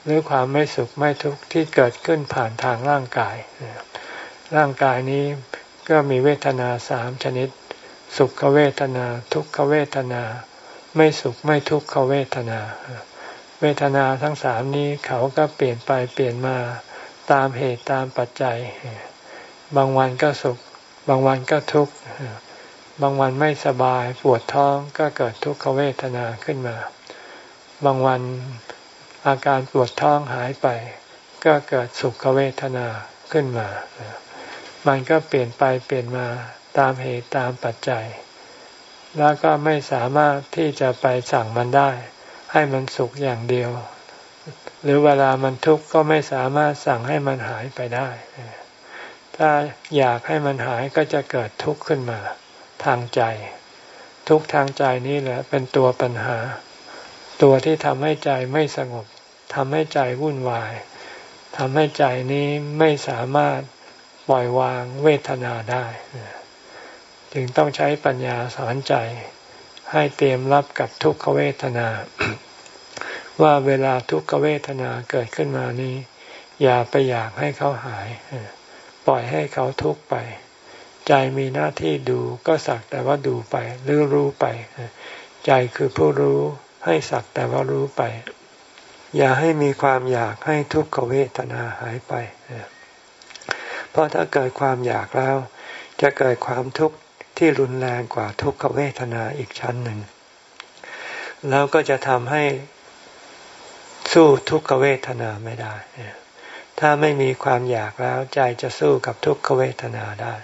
[SPEAKER 1] หรือความไม่สุขไม่ทุกข์ที่เกิดขึ้นผ่านทางร่างกาย ร่างกายนี้ ก็มีเวทนาสามชนิด สุขเวทนา ทุกขเวทนา ไม่สุขไม่ทุกขเวทนา เวทนาทั้งสามนี้เขาก็เปลี่ยนไปเปลี่ยนมาตามเหตุตามปัจจัย บางวันก็สุข บางวันก็ทุกข์บางวันไม่สบายปวดท้องก็เกิดทุกขเวทนาขึ้นมา บางวันอาการปวดท้องหายไป ก็เกิดสุขเวทนาขึ้นมา มันก็เปลี่ยนไปเปลี่ยนมาตามเหตุตามปัจจัย แล้วก็ไม่สามารถที่จะไปสั่งมันได้ ให้มันสุขอย่างเดียว หรือเวลามันทุกข์ก็ไม่สามารถสั่งให้มันหายไปได้ ถ้าอยากให้มันหายก็จะเกิดทุกข์ขึ้นมาทางใจ ทุกทางใจนี่แหละเป็นตัวปัญหา ตัวที่ทำให้ใจไม่สงบทำให้ใจวุ่นวายทำให้ใจนี้ไม่สามารถ ปล่อยวางเวทนาได้ จึงต้องใช้ปัญญาสอนใจ ให้เตรียมรับกับทุกขเวทนา ว่าเวลาทุกขเวทนาเกิดขึ้นมานี้ อย่าไปอยากให้เขาหาย ปล่อยให้เขาทุกข์ไป ใจมีหน้าที่ดูก็สักแต่ว่าดูไปหรือรู้ไป ใจคือผู้รู้ให้สักแต่ว่ารู้ไป อย่าให้มีความอยากให้ทุกขเวทนาหายไปเพราะถ้าเกิดความอยากแล้ว จะเกิดความทุกข์ที่รุนแรงกว่าทุกขเวทนาอีกชั้นหนึ่ง แล้วก็จะทำให้สู้ทุกขเวทนาไม่ได้ ถ้าไม่มีความอยากแล้วใจจะสู้กับทุกขเวทนาได้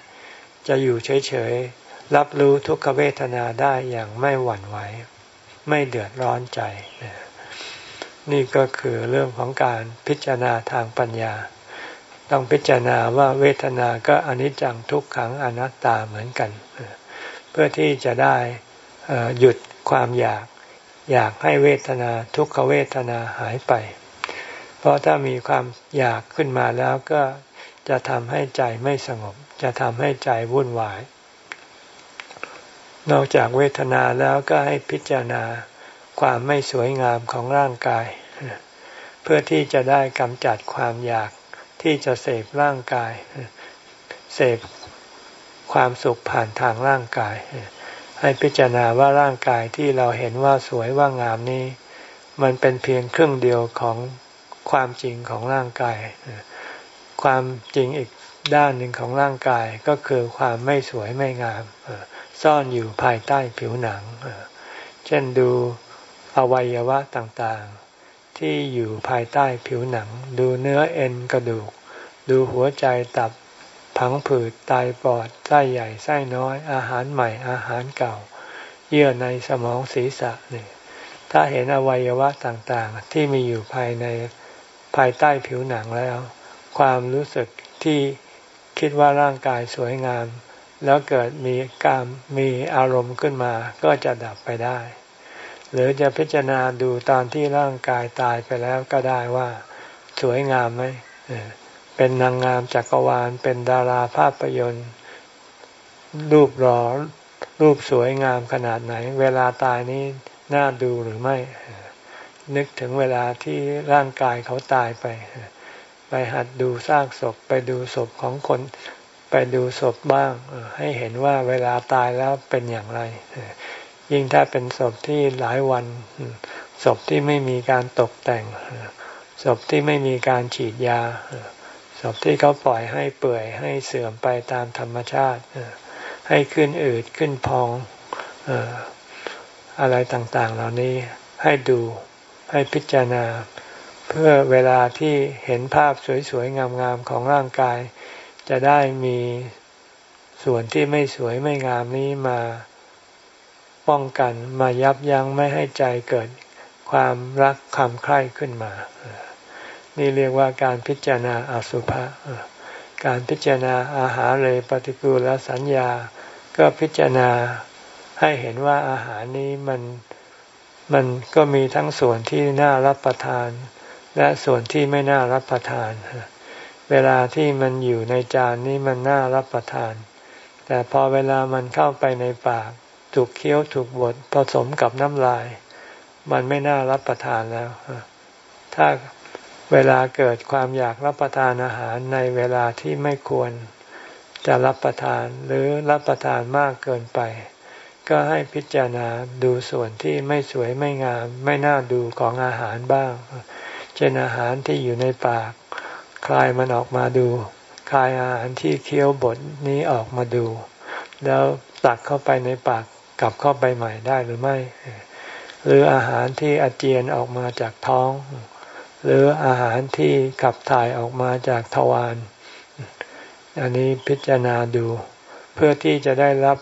[SPEAKER 1] จะอยู่เฉยๆ รับรู้ทุกขเวทนาได้อย่างไม่หวั่นไหว ไม่เดือดร้อนใจ นี่ก็คือเรื่องของการพิจารณาทางปัญญา ต้องพิจารณาว่าเวทนาก็อนิจจังทุกขังอนัตตาเหมือนกัน เพื่อที่จะได้หยุดความอยากอยากให้เวทนาทุกขเวทนาหายไป เพราะถ้ามีความอยากขึ้นมาแล้วก็จะทำให้ใจไม่สงบ จะทำให้ใจวุ่นวาย นอกจากเวทนาแล้วก็ให้พิจารณาความไม่สวยงามของร่างกาย เพื่อที่จะได้กำจัดความอยาก ที่จะเสพร่างกาย เสพความสุขผ่านทางร่างกาย ให้พิจารณาว่าร่างกายที่เราเห็นว่าสวยว่างามนี้ มันเป็นเพียงครึ่งเดียวของความจริงของร่างกาย ความจริงอีกด้านหนึ่งของร่างกายก็คือความไม่สวยไม่งาม ซ่อนอยู่ภายใต้ผิวหนัง เช่นดูอวัยวะต่างๆ ที่อยู่ภายใต้ผิวหนัง ดูเนื้อเอ็นกระดูก ดูหัวใจตับผังผืดไตปอดไส้ใหญ่ไส้น้อย อาหารใหม่อาหารเก่า เยื่อในสมองศีรษะเนี่ยถ้าเห็นอวัยวะต่างๆ ที่มีอยู่ภายในภายใต้ผิวหนังแล้ว ความรู้สึกที่คิดว่าร่างกายสวยงาม แล้วเกิดมีกามมีอารมณ์ขึ้นมาก็จะดับไปได้ หรือจะพิจารณาดูตอนที่ร่างกายตายไปแล้วก็ได้ว่า สวยงามไหมเป็นนางงามจักรวาลเป็นดาราภาพยนตร์ รูปรอรูปสวยงามขนาดไหน เวลาตายนี้น่าดูหรือไม่ นึกถึงเวลาที่ร่างกายเขาตายไป ไปหัดดูซากศพ ไปดูศพของคน ไปดูศพบ้างให้เห็นว่าเวลาตายแล้วเป็นอย่างไร ยิ่งถ้าเป็นศพที่หลายวันศพที่ไม่มีการตกแต่งศพที่ไม่มีการฉีดยาศพที่เขาปล่อยให้เปื่อยให้เสื่อมไปตามธรรมชาติให้ขึ้นอืดขึ้นพองอะไรต่างๆ เหล่านี้ให้ดูให้พิจารณา เพื่อเวลาที่เห็นภาพสวยๆ งามๆ ของร่างกาย จะได้มีส่วนที่ไม่สวยไม่งามนี้มา ป้องกันมายับยั้งไม่ให้ใจเกิดความรักความใคร่ขึ้นมา นี่เรียกว่าการพิจารณาอสุภะการพิจารณาอาหารเลยปฏิกูลสัญญา ก็พิจารณาให้เห็นว่าอาหารนี้มันมันก็มีทั้งส่วนที่น่ารับประทาน และส่วนที่ไม่น่ารับประทาน เวลาที่มันอยู่ในจานนี้มันน่ารับประทาน แต่พอเวลามันเข้าไปในปาก ถูกเคี้ยวถูกบดผสมกับน้ำลาย มันไม่น่ารับประทานแล้ว ถ้าเวลาเกิดความอยากรับประทานอาหารในเวลาที่ไม่ควรจะรับประทานหรือรับประทานมากเกินไป ก็ให้พิจารณาดูส่วนที่ไม่สวยไม่งาม ไม่น่าดูของอาหารบ้าง เช่นอาหารที่อยู่ในปาก คลายมันออกมาดู คลายอาหารที่เคี้ยวบดนี้ออกมาดู แล้วตักเข้าไปในปาก กลับเข้าไปใหม่ได้หรือไม่ หรืออาหารที่อาเจียนออกมาจากท้อง หรืออาหารที่ขับถ่ายออกมาจากทวารอันนี้พิจารณาดู เพื่อที่จะได้รับ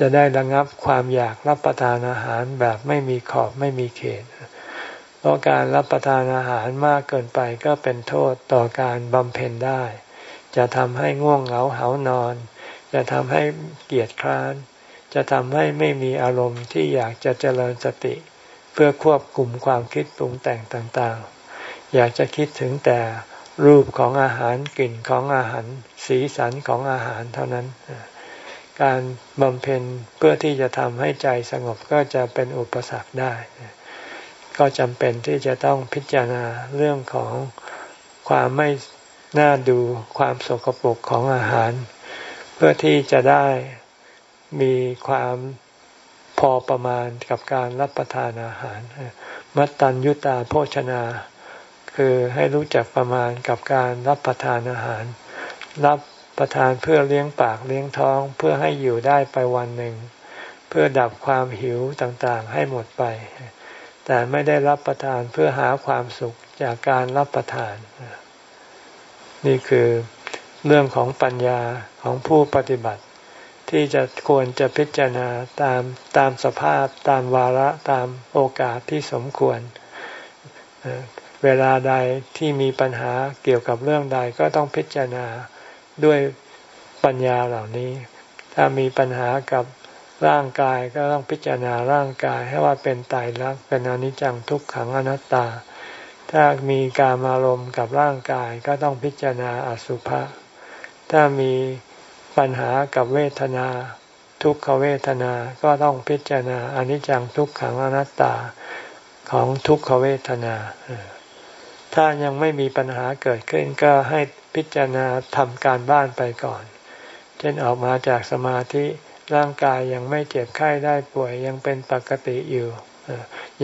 [SPEAKER 1] จะได้ระงับความอยากรับประทานอาหารแบบไม่มีขอบไม่มีเขต เพราะการรับประทานอาหารมากเกินไปก็เป็นโทษต่อการบำเพ็ญได้ จะทำให้ง่วงเหงาเหานอน จะทำให้เกียดคร้าน จะทำให้ไม่มีอารมณ์ที่อยากจะเจริญสติ เพื่อควบคุมความคิดปรุงแต่งต่างๆ อยากจะคิดถึงแต่รูปของอาหารกลิ่นของอาหาร สีสันของอาหารเท่านั้น การบำเพ็ญเพื่อที่จะทำให้ใจสงบก็จะเป็นอุปสรรคได้ ก็จำเป็นที่จะต้องพิจารณาเรื่องของความไม่น่าดูความสกปรกของอาหาร เพื่อที่จะได้ มีความพอประมาณกับการรับประทานอาหาร มัตตัญยุตาโภชนา คือให้รู้จักประมาณกับการรับประทานอาหาร รับประทานเพื่อเลี้ยงปากเลี้ยงท้องเพื่อให้อยู่ได้ไปวันหนึ่ง เพื่อดับความหิวต่างๆให้หมดไป แต่ไม่ได้รับประทานเพื่อหาความสุขจากการรับประทาน นี่คือเรื่องของปัญญาของผู้ปฏิบัติ ที่จะควรจะพิจารณาตามตามสภาพตามวาระตามโอกาสที่สมควร เวลาใดที่มีปัญหาเกี่ยวกับเรื่องใดก็ต้องพิจารณาด้วยปัญญาเหล่านี้ ถ้ามีปัญหากับร่างกายก็ต้องพิจารณาร่างกายให้ว่าเป็นตายรักเป็นอนิจจังทุกขังอนัตตา ถ้ามีการอารมณ์กับร่างกายก็ต้องพิจารณาอสุภะถ้ามี ปัญหากับเวทนา ทุกขเวทนาก็ต้องพิจารณาอนิจจังทุกขังอนัตตาของทุกขเวทนา ถ้ายังไม่มีปัญหาเกิดขึ้นก็ให้พิจารณาทำการบ้านไปก่อน เช่นออกมาจากสมาธิร่างกายยังไม่เจ็บไข้ได้ป่วยยังเป็นปกติอยู่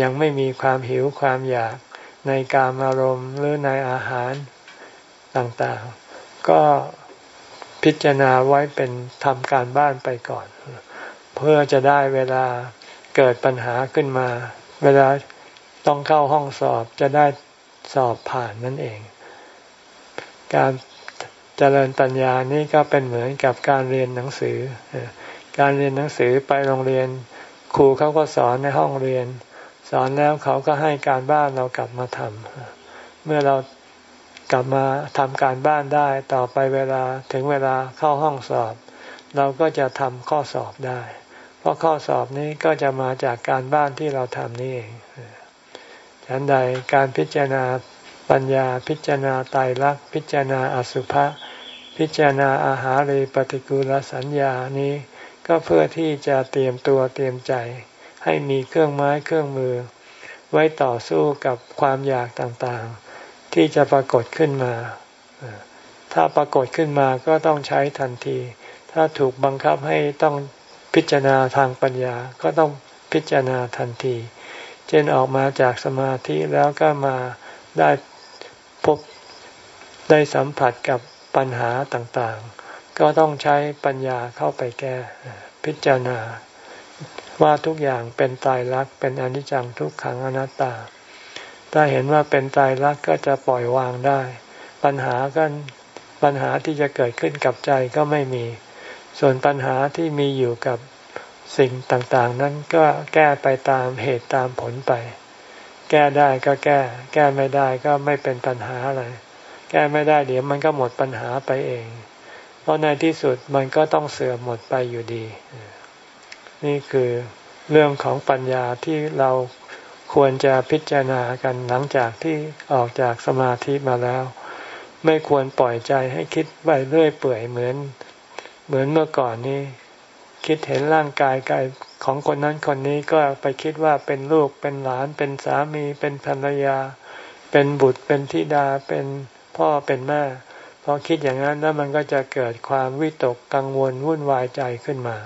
[SPEAKER 1] ยังไม่มีความหิวความอยากในการอารมณ์หรือในอาหารต่างๆ ก็ พิจารณาไว้เป็นทำการบ้านไปก่อน เพื่อจะได้เวลาเกิดปัญหาขึ้นมา เวลาต้องเข้าห้องสอบจะได้สอบผ่านนั่นเอง การเจริญปัญญานี่ก็เป็นเหมือนกับการเรียนหนังสือ การเรียนหนังสือไปโรงเรียน ครูเขาก็สอนในห้องเรียน สอนแล้วเขาก็ให้การบ้านเรากลับมาทำเมื่อเรา กลับมาทำการบ้านได้ต่อไปเวลาถึงเวลาเข้าห้องสอบ เราก็จะทำข้อสอบได้ เพราะข้อสอบนี้ก็จะมาจากการบ้านที่เราทำนี่เองฉันใดการพิจารณาปัญญาพิจารณาตายรักพิจารณาอสุภะพิจารณาอาหารเลยปฏิกูลสัญญานี้ ก็เพื่อที่จะเตรียมตัวเตรียมใจ ให้มีเครื่องไม้เครื่องมือ ไว้ต่อสู้กับความอยากต่างๆ ที่จะปรากฏขึ้นมา ถ้าปรากฏขึ้นมาก็ต้องใช้ทันที ถ้าถูกบังคับให้ต้องพิจารณาทางปัญญาก็ต้องพิจารณาทันที เช่นออกมาจากสมาธิแล้วก็มาได้พบได้สัมผัสกับปัญหาต่างๆ ก็ต้องใช้ปัญญาเข้าไปแก้พิจารณาว่าทุกอย่างเป็นตายรักเป็นอนิจจังทุกขังอนัตตา ถ้าเห็นว่าเป็นตายรักก็จะปล่อยวางได้ ปัญหาก็ปัญหาที่จะเกิดขึ้นกับใจก็ไม่มี ส่วนปัญหาที่มีอยู่กับสิ่งต่างๆ นั้นก็แก้ไปตามเหตุตามผลไป แก้ได้ก็แก้ แก้ไม่ได้ก็ไม่เป็นปัญหาอะไร แก้ไม่ได้เดี๋ยวมันก็หมดปัญหาไปเอง เพราะในที่สุดมันก็ต้องเสื่อมหมดไปอยู่ดี นี่คือเรื่องของปัญญาที่เรา ควรจะพิจารณากันหลังจากที่ออกจากสมาธิมาแล้ว ไม่ควรปล่อยใจให้คิดไปเรื่อยเปื่อยเหมือน เหมือนเมื่อก่อนนี้คิดเห็นร่างกายกายของคนนั้นคนนี้ก็ไปคิดว่าเป็นลูกเป็นหลาน เป็นสามีเป็นภรรยา เป็นบุตรเป็นธิดาเป็นพ่อเป็นแม่พอคิดอย่างนั้นแล้วมันก็จะเกิดความวิตกกังวลวุ่นวายใจขึ้นมา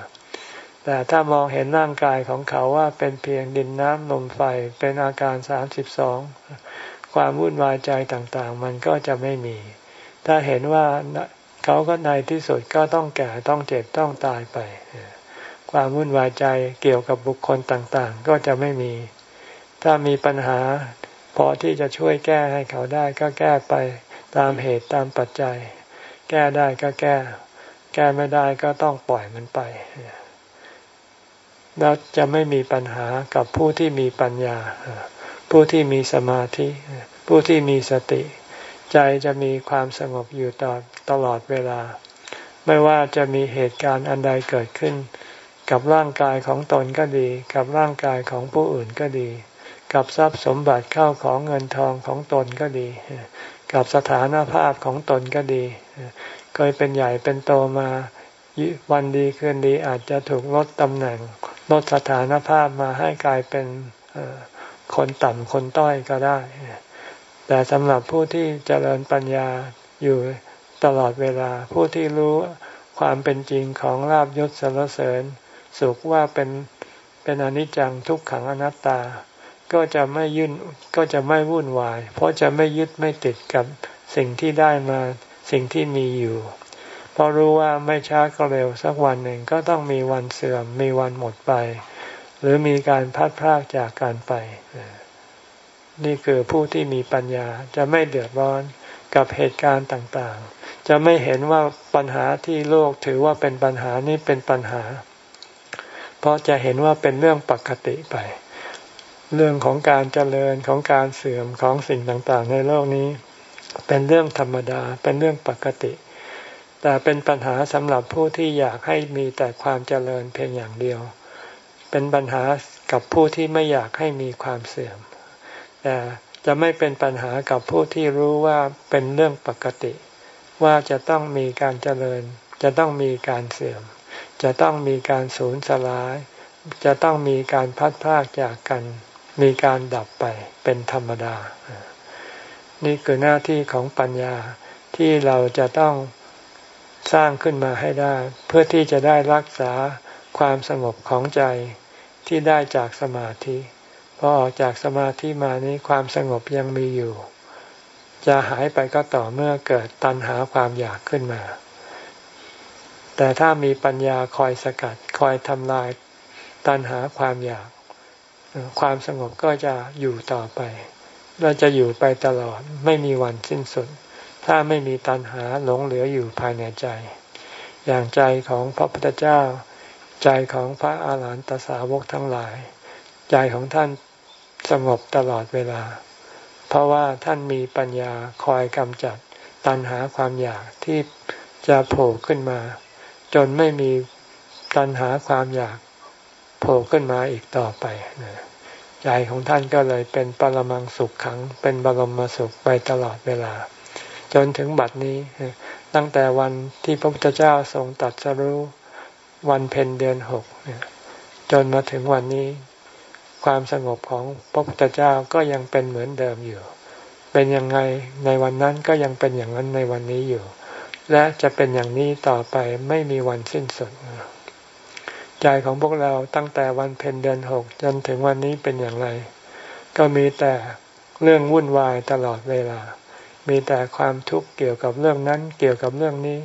[SPEAKER 1] แต่ถ้ามองเห็นร่างกายของเขาว่าเป็นเพียงดินน้ำลมไฟเป็นอาการสามสิบสองความวุ่นวายใจต่างๆ มันก็จะไม่มี ถ้าเห็นว่าเขาก็ในที่สุดก็ต้องแก่ต้องเจ็บต้องตายไป ความวุ่นวายใจเกี่ยวกับบุคคลต่างๆ ก็จะไม่มี ถ้ามีปัญหาพอที่จะช่วยแก้ให้เขาได้ก็แก้ไปตามเหตุตามปัจจัย แก้ได้ก็แก้ แก้ไม่ได้ก็ต้องปล่อยมันไป แล้วจะไม่มีปัญหากับผู้ที่มีปัญญา ผู้ที่มีสมาธิ ผู้ที่มีสติ ใจจะมีความสงบอยู่ตลอดตลอดเวลา ไม่ว่าจะมีเหตุการณ์อันใดเกิดขึ้น กับร่างกายของตนก็ดี กับร่างกายของผู้อื่นก็ดี กับทรัพย์สมบัติเข้าของเงินทองของตนก็ดี กับสถานภาพของตนก็ดีเคยเป็นใหญ่เป็นโตมาวันดีคืนดีอาจจะถูกลดตำแหน่ง ลดสถานภาพมาให้กลายเป็นคนต่ำคนต้อยก็ได้ แต่สำหรับผู้ที่เจริญปัญญาอยู่ตลอดเวลา ผู้ที่รู้ความเป็นจริงของลาบยศสรรเสริญ สุขว่าเป็นเป็นอนิจจังทุกขังอนัตตา ก็จะไม่ยื่นก็จะไม่วุ่นวาย เพราะจะไม่ยึดไม่ติดกับสิ่งที่ได้มาสิ่งที่มีอยู่ เพราะรู้ว่าไม่ช้าก็เร็วสักวันหนึ่งก็ต้องมีวันเสื่อม มีวันหมดไป หรือมีการพัดพรากจากการไป นี่คือผู้ที่มีปัญญาจะไม่เดือดร้อนกับเหตุการณ์ต่างๆ จะไม่เห็นว่าปัญหาที่โลกถือว่าเป็นปัญหานี่เป็นปัญหา เพราะจะเห็นว่าเป็นเรื่องปกติไป เรื่องของการเจริญของการเสื่อมของสิ่งต่างๆ ในโลกนี้ เป็นเรื่องธรรมดา เป็นเรื่องปกติ แต่เป็นปัญหาสำหรับผู้ที่อยากให้มีแต่ความเจริญเพียงอย่างเดียว เป็นปัญหากับผู้ที่ไม่อยากให้มีความเสื่อม แต่จะไม่เป็นปัญหากับผู้ที่รู้ว่าเป็นเรื่องปกติ ว่าจะต้องมีการเจริญ จะต้องมีการเสื่อม จะต้องมีการสูญสลาย จะต้องมีการพัดพากจากกัน มีการดับไปเป็นธรรมดา นี่คือหน้าที่ของปัญญาที่เราจะต้อง สร้างขึ้นมาให้ได้ เพื่อที่จะได้รักษาความสงบของใจที่ได้จากสมาธิพอออกจากสมาธิมานี้ความสงบยังมีอยู่ จะหายไปก็ต่อเมื่อเกิดตัณหาความอยากขึ้นมา แต่ถ้ามีปัญญาคอยสกัดคอยทำลายตัณหาความอยาก ความสงบก็จะอยู่ต่อไปเราจะอยู่ไปตลอดไม่มีวันสิ้นสุด ถ้าไม่มีตัณหาหลงเหลืออยู่ภายในใจ อย่างใจของพระพุทธเจ้า ใจของพระอาหารหันตสาวกทั้งหลาย ใจของท่านสงบตลอดเวลา เพราะว่าท่านมีปัญญาคอยกำจัดตัณหาความอยากที่จะโผล่ขึ้นมา จนไม่มีตัณหาความอยากโผล่ขึ้นมาอีกต่อไปใจของท่านก็เลยเป็นปรมังสุขขัง เป็นบรมสุขไปตลอดเวลา จนถึงบัดนี้ ตั้งแต่วันที่พระพุทธเจ้าทรงตัดสรู้วันเพ็ญเดือนหกจนมาถึงวันนี้ ความสงบของพระพุทธเจ้าก็ยังเป็นเหมือนเดิมอยู่ เป็นยังไงในวันนั้นก็ยังเป็นอย่างนั้นในวันนี้อยู่ และจะเป็นอย่างนี้ต่อไปไม่มีวันสิ้นสุดใจของพวกเราตั้งแต่วันเพ็ญเดือนหกจนถึงวันนี้เป็นอย่างไร ก็มีแต่เรื่องวุ่นวายตลอดเวลา มีแต่ความทุกข์เกี่ยวกับเรื่องนั้น เกี่ยวกับเรื่องนี้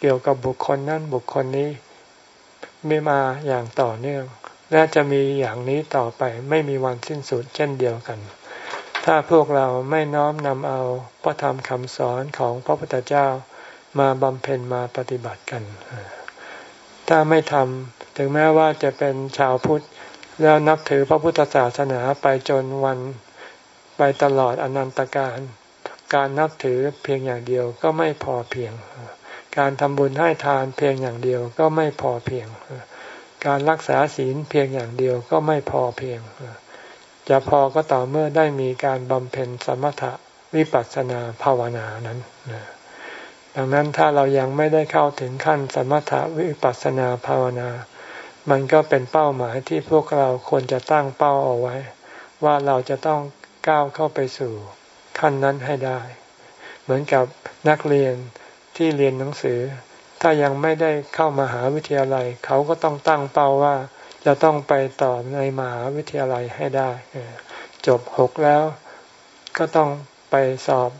[SPEAKER 1] เกี่ยวกับบุคคลนั้นบุคคลนี้ ไมีมาอย่างต่อเนื่องและจะมีอย่างนี้ต่อไปไม่มีวันสิ้นสุดเช่นเดียวกัน ถ้าพวกเราไม่น้อมนำเอาพระธรรมคำสอนของพระพุทธเจ้ามาบำเพ็ญมาปฏิบัติกัน ถ้าไม่ทำถึงแม้ว่าจะเป็นชาวพุทธแล้วนับถือพระพุทธศาสนาไปจนวันไปตลอดอนันตการ การนับถือเพียงอย่างเดียวก็ไม่พอเพียง การทำบุญให้ทานเพียงอย่างเดียวก็ไม่พอเพียง การรักษาศีลเพียงอย่างเดียวก็ไม่พอเพียง จะพอก็ต่อเมื่อได้มีการบำเพ็ญสมถะวิปัสสนาภาวนานั้นดังนั้นถ้าเรายังไม่ได้เข้าถึงขั้นสมถะวิปัสสนาภาวนา มันก็เป็นเป้าหมายที่พวกเราควรจะตั้งเป้าเอาไว้ ว่าเราจะต้องก้าวเข้าไปสู่ ขั้นนั้นให้ได้ เหมือนกับนักเรียนที่เรียนหนังสือ ถ้ายังไม่ได้เข้ามาหาวิทยาลัย เขาก็ต้องตั้งเป้าว่าจะต้องไปต่อในมหาวิทยาลัยให้ได้จบหกแล้วก็ต้องไปสอบ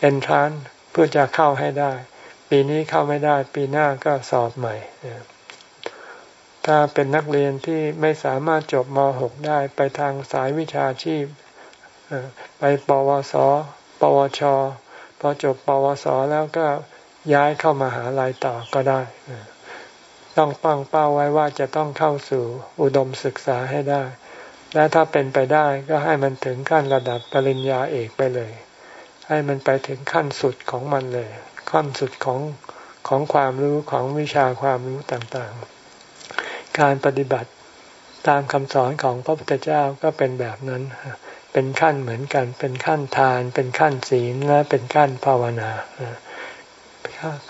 [SPEAKER 1] เอนทรานเพื่อจะเข้าให้ได้ ปีนี้เข้าไม่ได้ ปีหน้าก็สอบใหม่ถ้าเป็นนักเรียนที่ไม่สามารถจบม .6 ได้ไปทางสายวิชาชีพ ไปปวส ปวช พอจบปวส แล้วก็ย้ายเข้ามาหาลัยต่อก็ได้ ต้องตั้งเป้าไว้ว่าจะต้องเข้าสู่อุดมศึกษาให้ได้ และถ้าเป็นไปได้ก็ให้มันถึงขั้นระดับปริญญาเอกไปเลย ให้มันไปถึงขั้นสุดของมันเลย ขั้นสุดของของความรู้ของวิชาความรู้ต่างๆ การปฏิบัติตามคำสอนของพระพุทธเจ้าก็เป็นแบบนั้น เป็นขั้นเหมือนกัน เป็นขั้นทาน เป็นขั้นศีลและเป็นขั้นภาวนา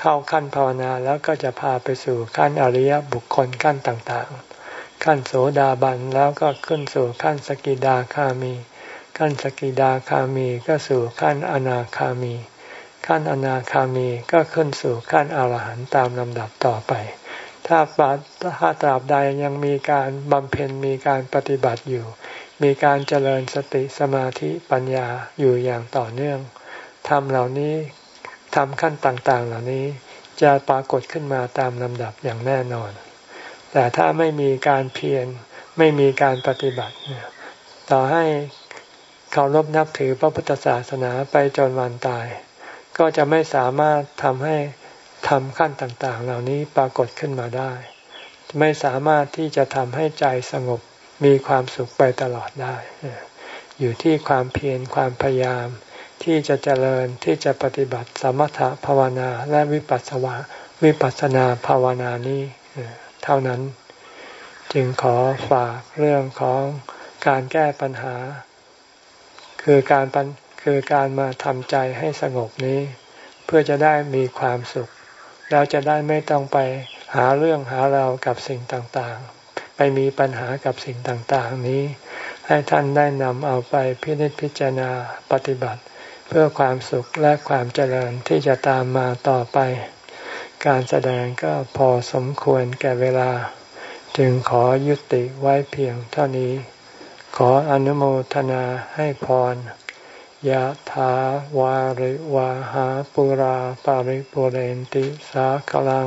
[SPEAKER 1] เข้าขั้นภาวนาแล้วก็จะพาไปสู่ขั้นอริยบุคคลขั้นต่างๆ ขั้นโสดาบันแล้วก็ขึ้นสู่ขั้นสกิดาคามี ขั้นสกิดาคามีก็สู่ขั้นอนาคามี ขั้นอนาคามีก็ขึ้นสู่ขั้นอรหันต์ตามลำดับต่อไป ถ้าปาถ้าตราบใดยังมีการบำเพ็ญมีการปฏิบัติอยู่ มีการเจริญสติสมาธิปัญญาอยู่อย่างต่อเนื่องทำเหล่านี้ทำขั้นต่างๆ เหล่านี้จะปรากฏขึ้นมาตามลำดับอย่างแน่นอน แต่ถ้าไม่มีการเพียรไม่มีการปฏิบัติ ต่อให้เคารพนับถือพระพุทธศาสนาไปจนวันตาย ก็จะไม่สามารถทำให้ทำขั้นต่างๆ เหล่านี้ปรากฏขึ้นมาได้ ไม่สามารถที่จะทำให้ใจสงบ มีความสุขไปตลอดได้ อยู่ที่ความเพียรความพยายาม ที่จะเจริญที่จะปฏิบัติสมถะภาวนาและวิปัสสวะวิปัสสนาภาวนานี้เท่านั้น จึงขอฝากเรื่องของการแก้ปัญหา คือการคือการมาทำใจให้สงบนี้ เพื่อจะได้มีความสุข แล้วจะได้ไม่ต้องไปหาเรื่องหาเรากับสิ่งต่าง ไปมีปัญหากับสิ่งต่างๆนี้ ให้ท่านได้นำเอาไปพิจิตพิจารณาปฏิบัติ เพื่อความสุขและความเจริญที่จะตามมาต่อไป การแสดงก็พอสมควรแก่เวลา จึงขอยุติไว้เพียงเท่านี้ ขออนุโมทนาให้พรยะถาวาริวาหาปุราปาริปุเรนติสาคลัง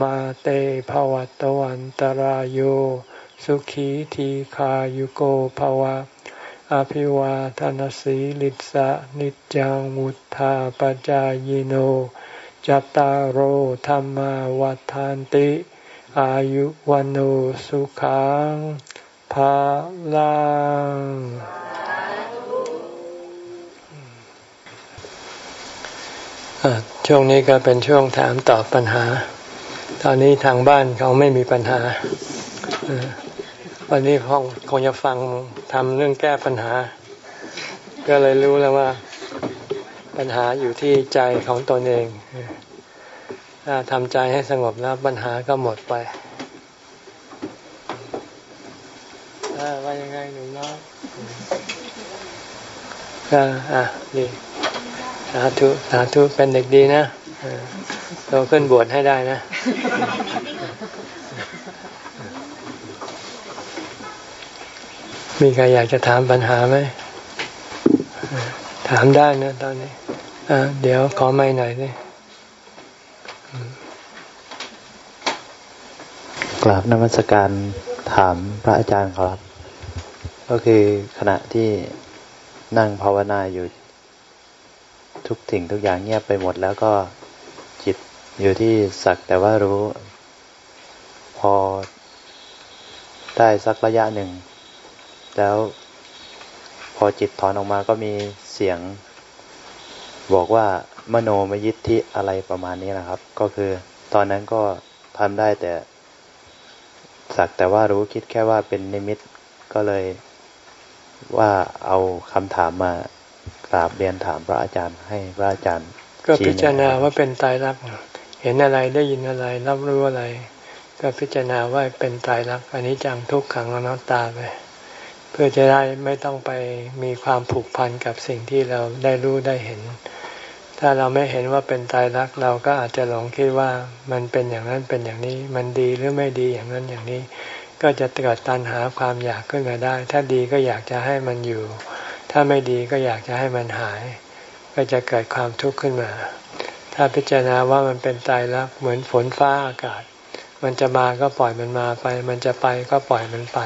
[SPEAKER 1] มาเตภวัตวันตารโยสุขีทีขายุโกภวะ อภิวาทานสีลิสะนิจังวุธาปจายโนจตารโหธรรมวัฏานติ อายุวันโอสุขังภาลังช่วงนี้ก็เป็นช่วงถามตอบปัญหา ตอนนี้ทางบ้านเขาไม่มีปัญหา วันนี้คงคงจะฟังทำเรื่องแก้ปัญหา ก็เลยรู้แล้วว่าปัญหาอยู่ที่ใจของตนเองถ้าทำใจให้สงบแล้วปัญหาก็หมดไปว่ายังไงหนูน้อยก็อะดีสาธุสาธุเป็นเด็กดีนะ โตขึ้นบวชให้ได้นะ มีใครอยากจะถามปัญหาไหม ถามได้นะตอนนี้เดี๋ยวขอไม่หน่อยสิ
[SPEAKER 2] กราบนมัสการถามพระอาจารย์ครับ ก็คือขณะที่นั่งภาวนาอยู่ ทุกสิ่งทุกอย่างเงียบไปหมดแล้วก็ อยู่ที่สักแต่ว่ารู้ พอได้สักระยะหนึ่ง แล้วพอจิตถอนออกมาก็มีเสียง บอกว่ามโนมยิทธิอะไรประมาณนี้นะครับ ก็คือตอนนั้นก็ทำได้แต่สักแต่ว่ารู้คิดแค่ว่าเป็นนิมิตก็เลยว่าเอาคำถามมากราบเรียนถามพระอาจารย์ให้พระอาจารย์
[SPEAKER 1] ก็พิจารณาว่าเป็นตายรัก เห็นอะไรได้ยินอะไรรับรู้อะไร ก็พิจารณาว่าเป็นตายรักอันนี้จังทุกขังอนัตตาไปเพื่อจะได้ไม่ต้องไปมีความผูกพันกับสิ่งที่เราได้รู้ได้เห็น ถ้าเราไม่เห็นว่าเป็นตายรักเราก็อาจจะหลงคิดว่ามันเป็นอย่างนั้นเป็นอย่างนี้ มันดีหรือไม่ดีอย่างนั้นอย่างนี้ ก็จะเกิดตัณหาความอยากขึ้นมาได้ ถ้าดีก็อยากจะให้มันอยู่ ถ้าไม่ดีก็อยากจะให้มันหาย ก็จะเกิดความทุกข์ขึ้นมา ถ้าพิจารณาว่ามันเป็นตายรักเหมือนฝนฟ้าอากาศ มันจะมาก็ปล่อยมันมาไป มันจะไปก็ปล่อยมันไป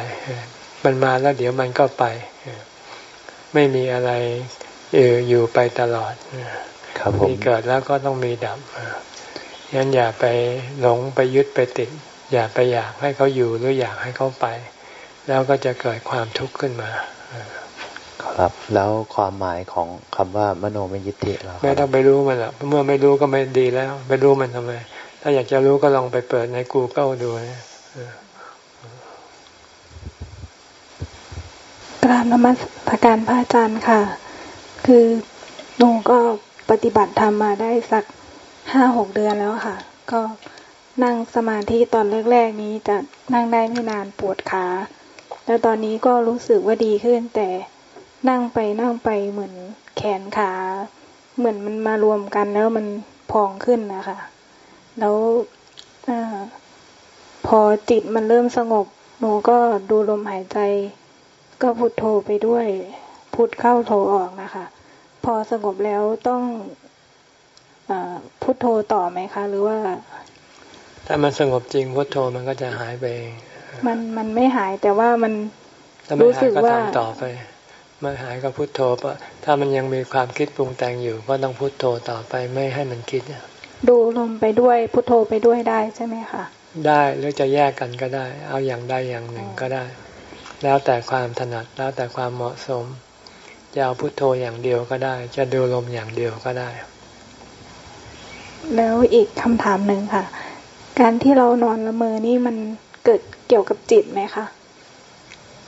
[SPEAKER 1] มันมาแล้วเดี๋ยวมันก็ไป ไม่มีอะไรอยู่ไปตลอดมีเกิดแล้วก็ต้องมีดับยันอย่าไปหลงไปยึดไปติด อย่าไปอยากให้เขาอยู่หรืออยากให้เขาไป แล้วก็จะเกิดความทุกข์ขึ้นมา
[SPEAKER 2] ครับ แล้วความหมายของคำว่ามโนมยิทธิเรา
[SPEAKER 1] ไม่ต้องไปรู้มันหรอกเมื่อไม่รู้ก็ไม่ดีแล้ว ไปรู้มันทำไม ถ้าอยากจะรู้ก็ลองไปเปิดใน Google ดูนะ
[SPEAKER 3] กราบนมัสการพระอาจารย์ค่ะ คือหนูก็ปฏิบัติธรรมมาได้สักห้าหกเดือนแล้วค่ะ ก็นั่งสมาธิตอนแรกๆนี้จะนั่งได้ไม่นานปวดขา แล้วตอนนี้ก็รู้สึกว่าดีขึ้นแต่ นั่งไปนั่งไปเหมือนแขนขา เหมือนมันมารวมกันแล้วมันพองขึ้นนะคะ แล้วอพอจิตมันเริ่มสงบ หนูก็ดูลมหายใจ ก็พุทโธไปด้วย พุทเข้าโธออกนะคะ พอสงบแล้วต้องอพุทโธต่อไหมคะ หรือว่า
[SPEAKER 1] ถ้ามันสงบจริงพุทโธมันก็จะหายไป
[SPEAKER 3] มันมันไม่หายแต่ว่ามันรู้สึกว่า
[SPEAKER 1] ต่อไป ไม่หายก็พุทโธปะถ้ามันยังมีความคิดปรุงแต่งอยู่ ก็ต้องพุทโธต่อไปไม่ให้มันคิด
[SPEAKER 3] ดูลมไปด้วยพุทโธไปด้วยได้ใช่ไหมคะ
[SPEAKER 1] ได้หรือจะแยกกันก็ได้ เอาอย่างใดอย่างหนึ่งก็ได้ แล้วแต่ความถนัดแล้วแต่ความเหมาะสมจะเอาพุทโธอย่างเดียวก็ได้ จะดูลมอย่างเดียวก็ได้
[SPEAKER 3] แล้วอีกคำถามหนึ่งค่ะ การที่เรานอนละเมอนี่มันเกิดเกี่ยวกับจิตไหมคะ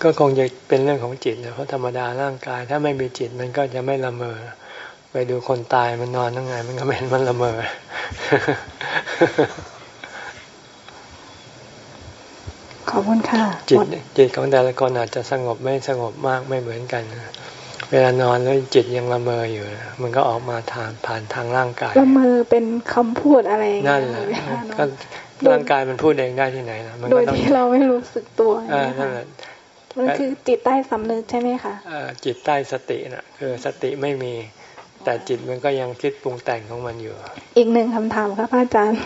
[SPEAKER 1] ก็คงจะเป็นเรื่องของจิตเพราะธรรมดาร่างกาย ถ้าไม่มีจิตมันก็จะไม่ละเมอ ไปดูคนตายมันนอนยังไงมันก็ไม่เห็นมันละเมอ
[SPEAKER 3] ขอบคุณค่ะ
[SPEAKER 1] จิตจิตของแต่ละคนอาจจะสงบไม่สงบมากไม่เหมือนกัน เวลานอนแล้วจิตยังละเมออยู่ มันก็ออกมาทางผ่านทางร่างกาย
[SPEAKER 3] ละเมอเป็นคำพูดอะไร
[SPEAKER 1] นั่นแหละก็ร่างกายมันพูดเองได้ที่ไหนนะ
[SPEAKER 3] โดยที่เราไม่รู้สึกตัวนั่นแหละ มันคือจิตใต้สำนึกใช่ไหมคะ
[SPEAKER 1] จิตใต้สติน่ะคือสติไม่มี แต่จิตมันก็ยังคิดปรุงแต่งของมันอยู่
[SPEAKER 3] อีกหนึ่งคำถามครับอาจารย์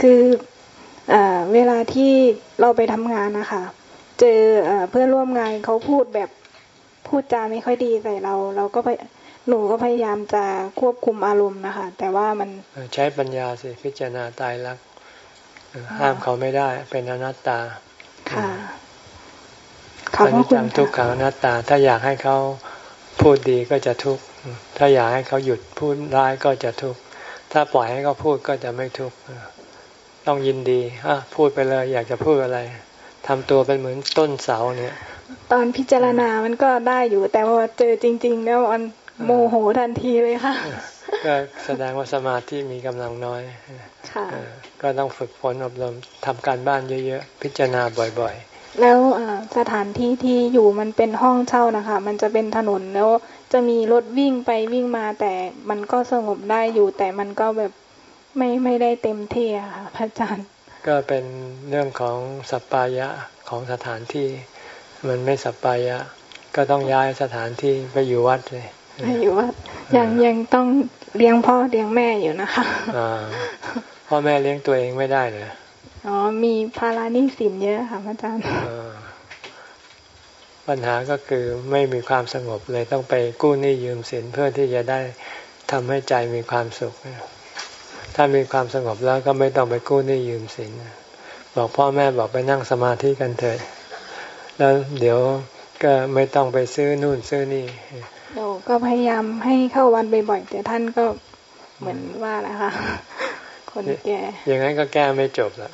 [SPEAKER 3] คือเวลาที่เราไปทำงานนะคะเจอเพื่อนร่วมงานเขาพูดแบบพูดจาไม่ค่อยดีใส่เรา เราก็ไปหนูก็พยายามจะควบคุมอารมณ์นะคะ แต่ว่ามัน
[SPEAKER 1] ใช้ปัญญาสิพิจารณาตายรักห้ามเขาไม่ได้เป็นอนัตตาค่ะ อนิจจังทุกขังอนัตตา ถ้าอยากให้เขาพูดดีก็จะทุกข์ถ้าอยากให้เขาหยุดพูดร้ายก็จะทุกข์ถ้าปล่อยให้เขาพูดก็จะไม่ทุกข์ต้องยินดีอะพูดไปเลย อยากจะพูดอะไรทำตัวเป็นเหมือนต้นเสาเนี่ย
[SPEAKER 3] ตอนพิจารณามันก็ได้อยู่แต่พอเจอจริง ๆ แล้วมันโมโหทันทีเลยค่ะ
[SPEAKER 1] ก็แสดงว่าสมาธิมีกำลังน้อย
[SPEAKER 3] ค่ะ
[SPEAKER 1] ก็ต้องฝึกฝนอบรมทำการบ้านเยอะๆ พิจารณาบ่อย
[SPEAKER 3] ๆ แล้วสถานที่ที่อยู่มันเป็นห้องเช่านะคะ มันจะเป็นถนนแล้วจะมีรถวิ่งไปวิ่งมาแต่มันก็สงบได้อยู่ แต่มันก็แบบไม่ไม่ได้เต็มที่อะค่ะพระอาจารย์
[SPEAKER 1] ก็เป็นเรื่องของสัปปายะของสถานที่ มันไม่สัปปายะ ก็ต้องย้ายสถานที่ไปอยู่วัดเลย
[SPEAKER 3] ไปอยู่วัดยังยังต้องเลี้ยงพ่อเลี้ยงแม่อยู่นะคะ
[SPEAKER 1] พ่อแม่เลี้ยงตัวเองไม่ได้เลย
[SPEAKER 3] อ๋อ มีภาระหนี้สินเยอะค่ะพระอาจารย์
[SPEAKER 1] ปัญหาก็คือไม่มีความสงบเลยต้องไปกู้หนี้ยืมสินเพื่อที่จะได้ทำให้ใจมีความสุข ถ้ามีความสงบแล้วก็ไม่ต้องไปกู้หนี้ยืมสินบอกพ่อแม่บอกไปนั่งสมาธิกันเถิดแล้วเดี๋ยวก็ไม่ต้องไปซื้อนู่นซื้อนี่
[SPEAKER 3] โอ้ก็พยายามให้เข้าวันบ่อยๆแต่ท่านก็เหมือนว่านะคะ คนแก่
[SPEAKER 1] อย่างนั้นก็แก้ไม่จบแล้ว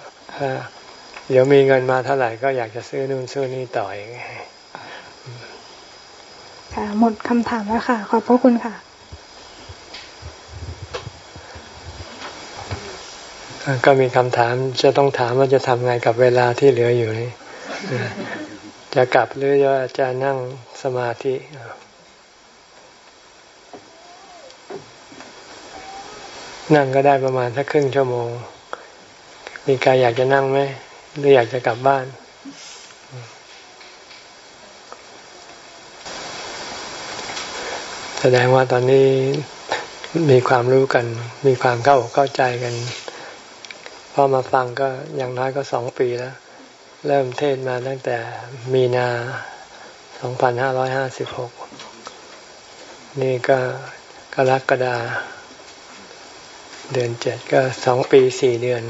[SPEAKER 1] เดี๋ยวมีเงินมาเท่าไหร่ก็อยากจะซื้อนู่นซื้อนี่ต่อเอง
[SPEAKER 3] ค่ะหมดคำถามแล้วค่ะ ขอบพระคุณค่ะ
[SPEAKER 1] ก็มีคำถามจะต้องถามว่าจะทำไงกับเวลาที่เหลืออยู่นี่จะกลับหรือจะนั่งสมาธินั่งก็ได้ประมาณสักครึ่งชั่วโมง มีใครอยากจะนั่งไหมหรืออยากจะกลับบ้าน แสดงว่าตอนนี้มีความรู้กัน มีความเข้าเข้าใจกันพอมาฟังก็อย่างน้อยก็สองปีแล้ว เริ่มเทศมาตั้งแต่มีนาสองพันห้าร้อยห้าสิบหกนี่ก็กรกฎาเดือนเจ็ดก็สองปีสี่เดือน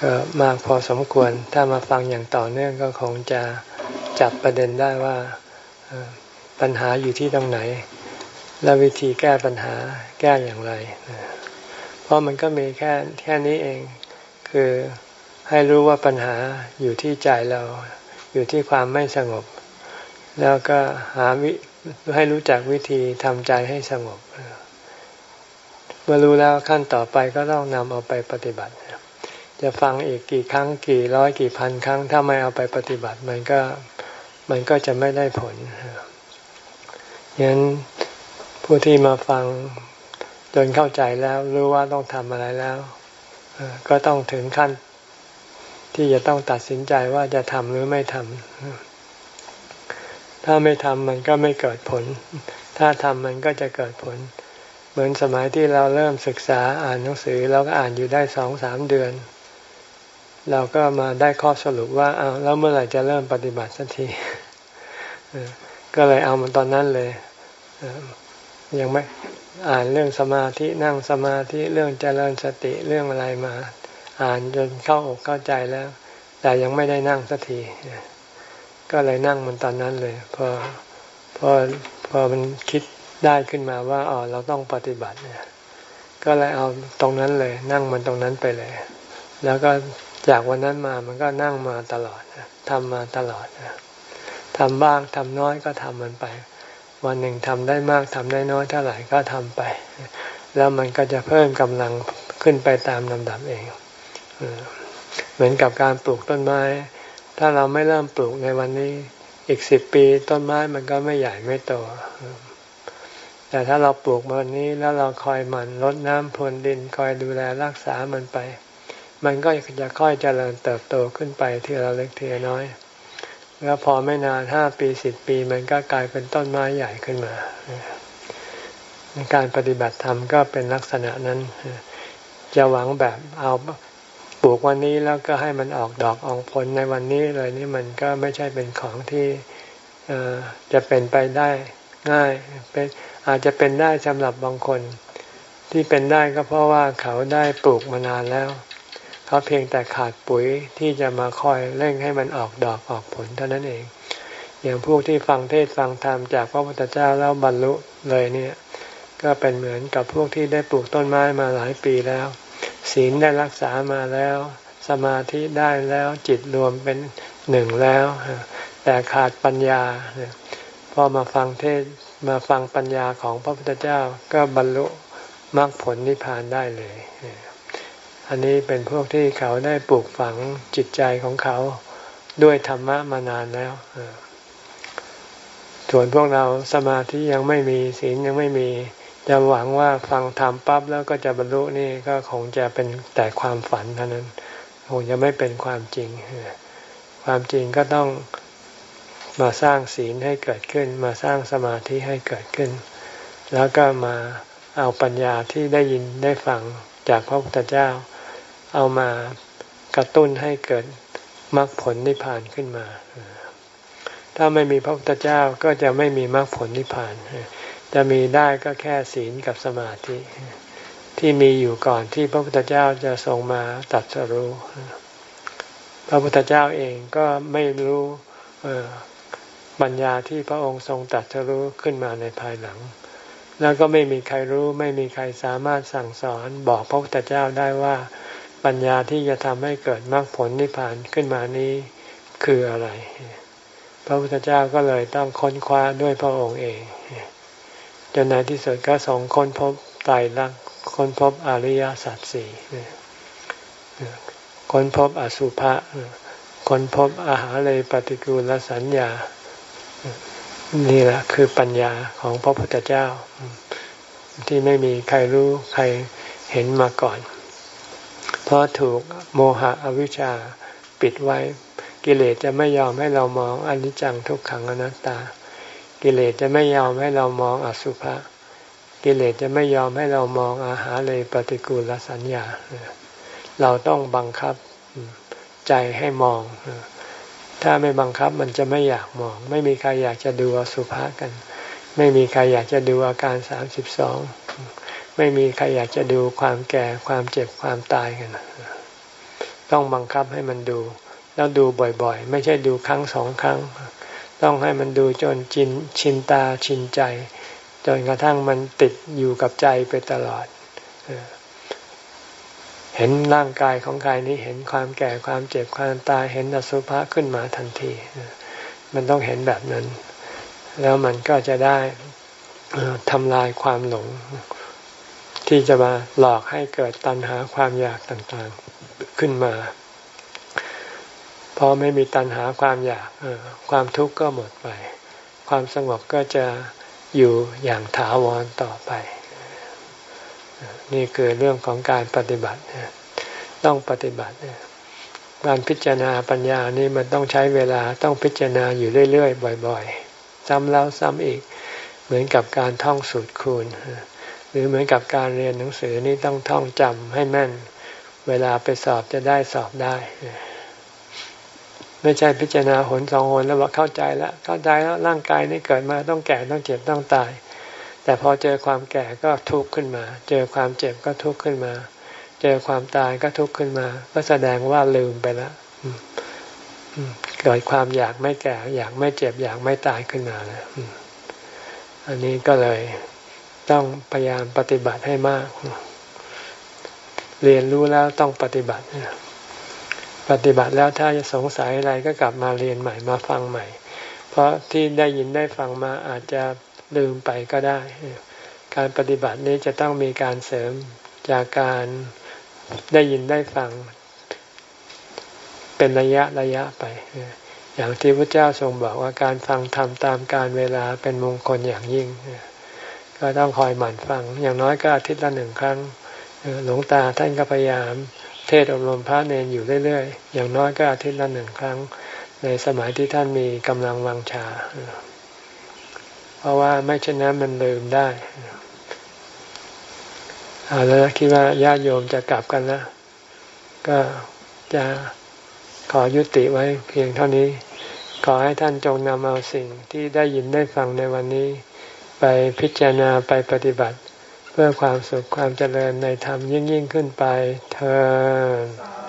[SPEAKER 1] ก็มากพอสมควร ถ้ามาฟังอย่างต่อเนื่องก็คงจะจับประเด็นได้ว่าปัญหาอยู่ที่ตรงไหน และวิธีแก้ปัญหาแก้อย่างไร เพราะมันก็มีแค่แค่นี้เอง คือให้รู้ว่าปัญหาอยู่ที่ใจเรา อยู่ที่ความไม่สงบ แล้วก็หาวิให้รู้จักวิธีทำใจให้สงบ เมื่อรู้แล้วขั้นต่อไปก็ต้องนำเอาไปปฏิบัติ จะฟังอีกกี่ครั้งกี่ร้อยกี่พันครั้ง ถ้าไม่เอาไปปฏิบัติมันก็มันก็จะไม่ได้ผลยั้นผู้ที่มาฟังจนเข้าใจแล้วรู้ว่าต้องทำอะไรแล้วก็ต้องถึงขั้น ที่จะต้องตัดสินใจว่าจะทำหรือไม่ทำถ้าไม่ทำมันก็ไม่เกิดผล ถ้าทำมันก็จะเกิดผล เหมือนสมัยที่เราเริ่มศึกษาอ่านหนังสือเราก็อ่านอยู่ได้สองสามเดือน เราก็มาได้ข้อสรุปว่าเอาแล้วเมื่อไหร่จะเริ่มปฏิบัติสักทีก็เลยเอามันตอนนั้นเลยยังไม่อ่านเรื่องสมาธินั่งสมาธิเรื่องเจริญสติเรื่องอะไรมา อ่านจนเข้าอกเข้าใจแล้ว แต่ยังไม่ได้นั่งสักทีก็เลยนั่งมันตอนนั้นเลยพอพอพอมันคิดได้ขึ้นมาว่าอ๋อเราต้องปฏิบัติเนี่ย ก็เลยเอาตรงนั้นเลย นั่งมันตรงนั้นไปเลย แล้วก็ จากวันนั้นมามันก็นั่งมาตลอดทำมาตลอดทำบ้างทำน้อยก็ทำมันไป วันหนึ่งทำได้มากทำได้น้อยเท่าไหร่ก็ทำไป แล้วมันก็จะเพิ่มกำลังขึ้นไปตามลำดับเอง เหมือนกับการปลูกต้นไม้ ถ้าเราไม่เริ่มปลูกในวันนี้ อีกสิบปีต้นไม้มันก็ไม่ใหญ่ไม่โตแต่ถ้าเราปลูกวันนี้แล้วเราคอยมันรดน้ำพรวนดินคอยดูแลรักษามันไป มันก็จะค่อยเจริญเติบโตขึ้นไปทีละเล็กทีละน้อย แล้วพอไม่นานห้าปีสิบปี มันก็กลายเป็นต้นไม้ใหญ่ขึ้นมาการปฏิบัติธรรมก็เป็นลักษณะนั้น จะหวังแบบเอาปลูกวันนี้แล้วก็ให้มันออกดอกออกผลในวันนี้เลยนี่มันก็ไม่ใช่เป็นของที่จะเป็นไปได้ง่ายเป็นอาจจะเป็นได้สำหรับบางคน ที่เป็นได้ก็เพราะว่าเขาได้ปลูกมานานแล้ว เขาเพียงแต่ขาดปุ๋ยที่จะมาคอยเร่งให้มันออกดอกออกผลเท่านั้นเอง อย่างพวกที่ฟังเทศฟังธรรมจากพระพุทธเจ้าแล้วบรรลุเลยเนี่ย ก็เป็นเหมือนกับพวกที่ได้ปลูกต้นไม้มาหลายปีแล้ว ศีลได้รักษามาแล้ว สมาธิได้แล้วจิตรวมเป็นหนึ่งแล้ว แต่ขาดปัญญาพอมาฟังเทศมาฟังปัญญาของพระพุทธเจ้าก็บรรลุมรรคผลนิพพานได้เลย อันนี้เป็นพวกที่เขาได้ปลูกฝังจิตใจของเขาด้วยธรรมะมานานแล้วส่วนพวกเราสมาธิยังไม่มีศีลยังไม่มีจะหวังว่าฟังธรรมปั๊บแล้วก็จะบรรลุนี่ก็คงจะเป็นแต่ความฝันเท่านั้นคงจะไม่เป็นความจริง ความจริงก็ต้องมาสร้างศีลให้เกิดขึ้น มาสร้างสมาธิให้เกิดขึ้น แล้วก็มาเอาปัญญาที่ได้ยินได้ฟังจากพระพุทธเจ้า เอามากระตุ้นให้เกิดมรรคผลนิพพานขึ้นมา ถ้าไม่มีพระพุทธเจ้าก็จะไม่มีมรรคผลนิพพาน จะมีได้ก็แค่ศีลกับสมาธิ ที่มีอยู่ก่อนที่พระพุทธเจ้าจะทรงมาตัดสรู้ พระพุทธเจ้าเองก็ไม่รู้ปัญญาที่พระองค์ทรงตัดสรู้ขึ้นมาในภายหลัง แล้วก็ไม่มีใครรู้ ไม่มีใครสามารถสั่งสอนบอกพระพุทธเจ้าได้ว่า ปัญญาที่จะทำให้เกิดมรรคผลนิพพานขึ้นมานี้คืออะไร พระพุทธเจ้าก็เลยต้องค้นคว้าด้วยพระองค์เองจนในที่สุดก็ส่งค้นพบไตรลักษณ์ค้นพบอริยสัจสี่ค้นพบอสุภะค้นพบอาหารเลยปฏิกูลสัญญา นี่แหละคือปัญญาของพระพุทธเจ้า ที่ไม่มีใครรู้ใครเห็นมาก่อน เพราะถูกโมหะอวิชชาปิดไว้ กิเลสจะไม่ยอมให้เรามองอนิจจังทุกขังอนัตตา กิเลสจะไม่ยอมให้เรามองอสุภะกิเลสจะไม่ยอมให้เรามองอาหารเลยปฏิกูลสัญญา เราต้องบังคับใจให้มอง ถ้าไม่บังคับมันจะไม่อยากมอง ไม่มีใครอยากจะดูอสุภะกัน ไม่มีใครอยากจะดูอาการสามสิบสอง ไม่มีใครอยากจะดูความแก่ความเจ็บความตายกัน ต้องบังคับให้มันดู แล้วดูบ่อยๆ ไม่ใช่ดูครั้งสองครั้ง ต้องให้มันดูจนจินชินตาชินใจ จนกระทั่งมันติดอยู่กับใจไปตลอด เห็นร่างกายของกายนี้เห็นความแก่ความเจ็บความตายเห็นอสุภะขึ้นมาทันที มันต้องเห็นแบบนั้น แล้วมันก็จะได้ทำลายความหลง ที่จะมาหลอกให้เกิดตัณหาความอยากต่างๆขึ้นมา พอไม่มีตัณหาความอยากความทุกข์ก็หมดไป ความสงบก็จะอยู่อย่างถาวรต่อไป นี่คือเรื่องของการปฏิบัติ ต้องปฏิบัติการพิจารณาปัญญานี่มันต้องใช้เวลาต้องพิจารณาอยู่เรื่อยๆ บ่อย ๆ ซ้ำแล้วซ้ำอีกเหมือนกับการท่องสูตรคูณ รือเหมือนกับการเรียนหนังสือนี่ต้องท่องจำให้แม่น เวลาไปสอบจะได้สอบได้ ไม่ใช่พิจารณาหนสองหนแล้วบอกเข้าใจแล้วเข้าใจแล้วร่างกายนี้เกิดมาต้องแก่ต้องเจ็บต้องตาย แต่พอเจอความแก่ก็ทุกข์ขึ้นมา เจอความเจ็บก็ทุกข์ขึ้นมา เจอความตายก็ทุกข์ขึ้นมา ก็แสดงว่าลืมไปแล้วเกิดความอยากไม่แก่ อยากไม่เจ็บอยากไม่ตายขึ้นมาแล้วอันนี้ก็เลย ต้องพยายามปฏิบัติให้มาก เรียนรู้แล้วต้องปฏิบัติ ปฏิบัติแล้วถ้าจะสงสัยอะไรก็กลับมาเรียนใหม่มาฟังใหม่ เพราะที่ได้ยินได้ฟังมาอาจจะลืมไปก็ได้ การปฏิบัตินี้จะต้องมีการเสริมจากการได้ยินได้ฟัง เป็นระยะระยะไป อย่างที่พระเจ้าทรงบอกว่าการฟังธรรมตามการเวลาเป็นมงคลอย่างยิ่ง ก็ต้องคอยหมั่นฟัง อย่างน้อยก็อาทิตย์ละหนึ่งครั้งหลวงตาท่านก็พยายาม เทศอบรมพระเนนอยู่เรื่อยๆ อย่างน้อยก็อาทิตย์ละหนึ่งครั้ง ในสมัยที่ท่านมีกำลังวังชา เพราะว่าไม่เช่นนั้นมันลืมได้เอาแล้วคิดว่าญาติโยมจะกลับกันแล้วก็จะขอยุติไว้เพียงเท่านี้ ขอให้ท่านจงนำเอาสิ่งที่ได้ยินได้ฟังในวันนี้ ไปพิจารณาไปปฏิบัติ เพื่อความสุขความเจริญในธรรมยิ่งยิ่งขึ้นไปเธอ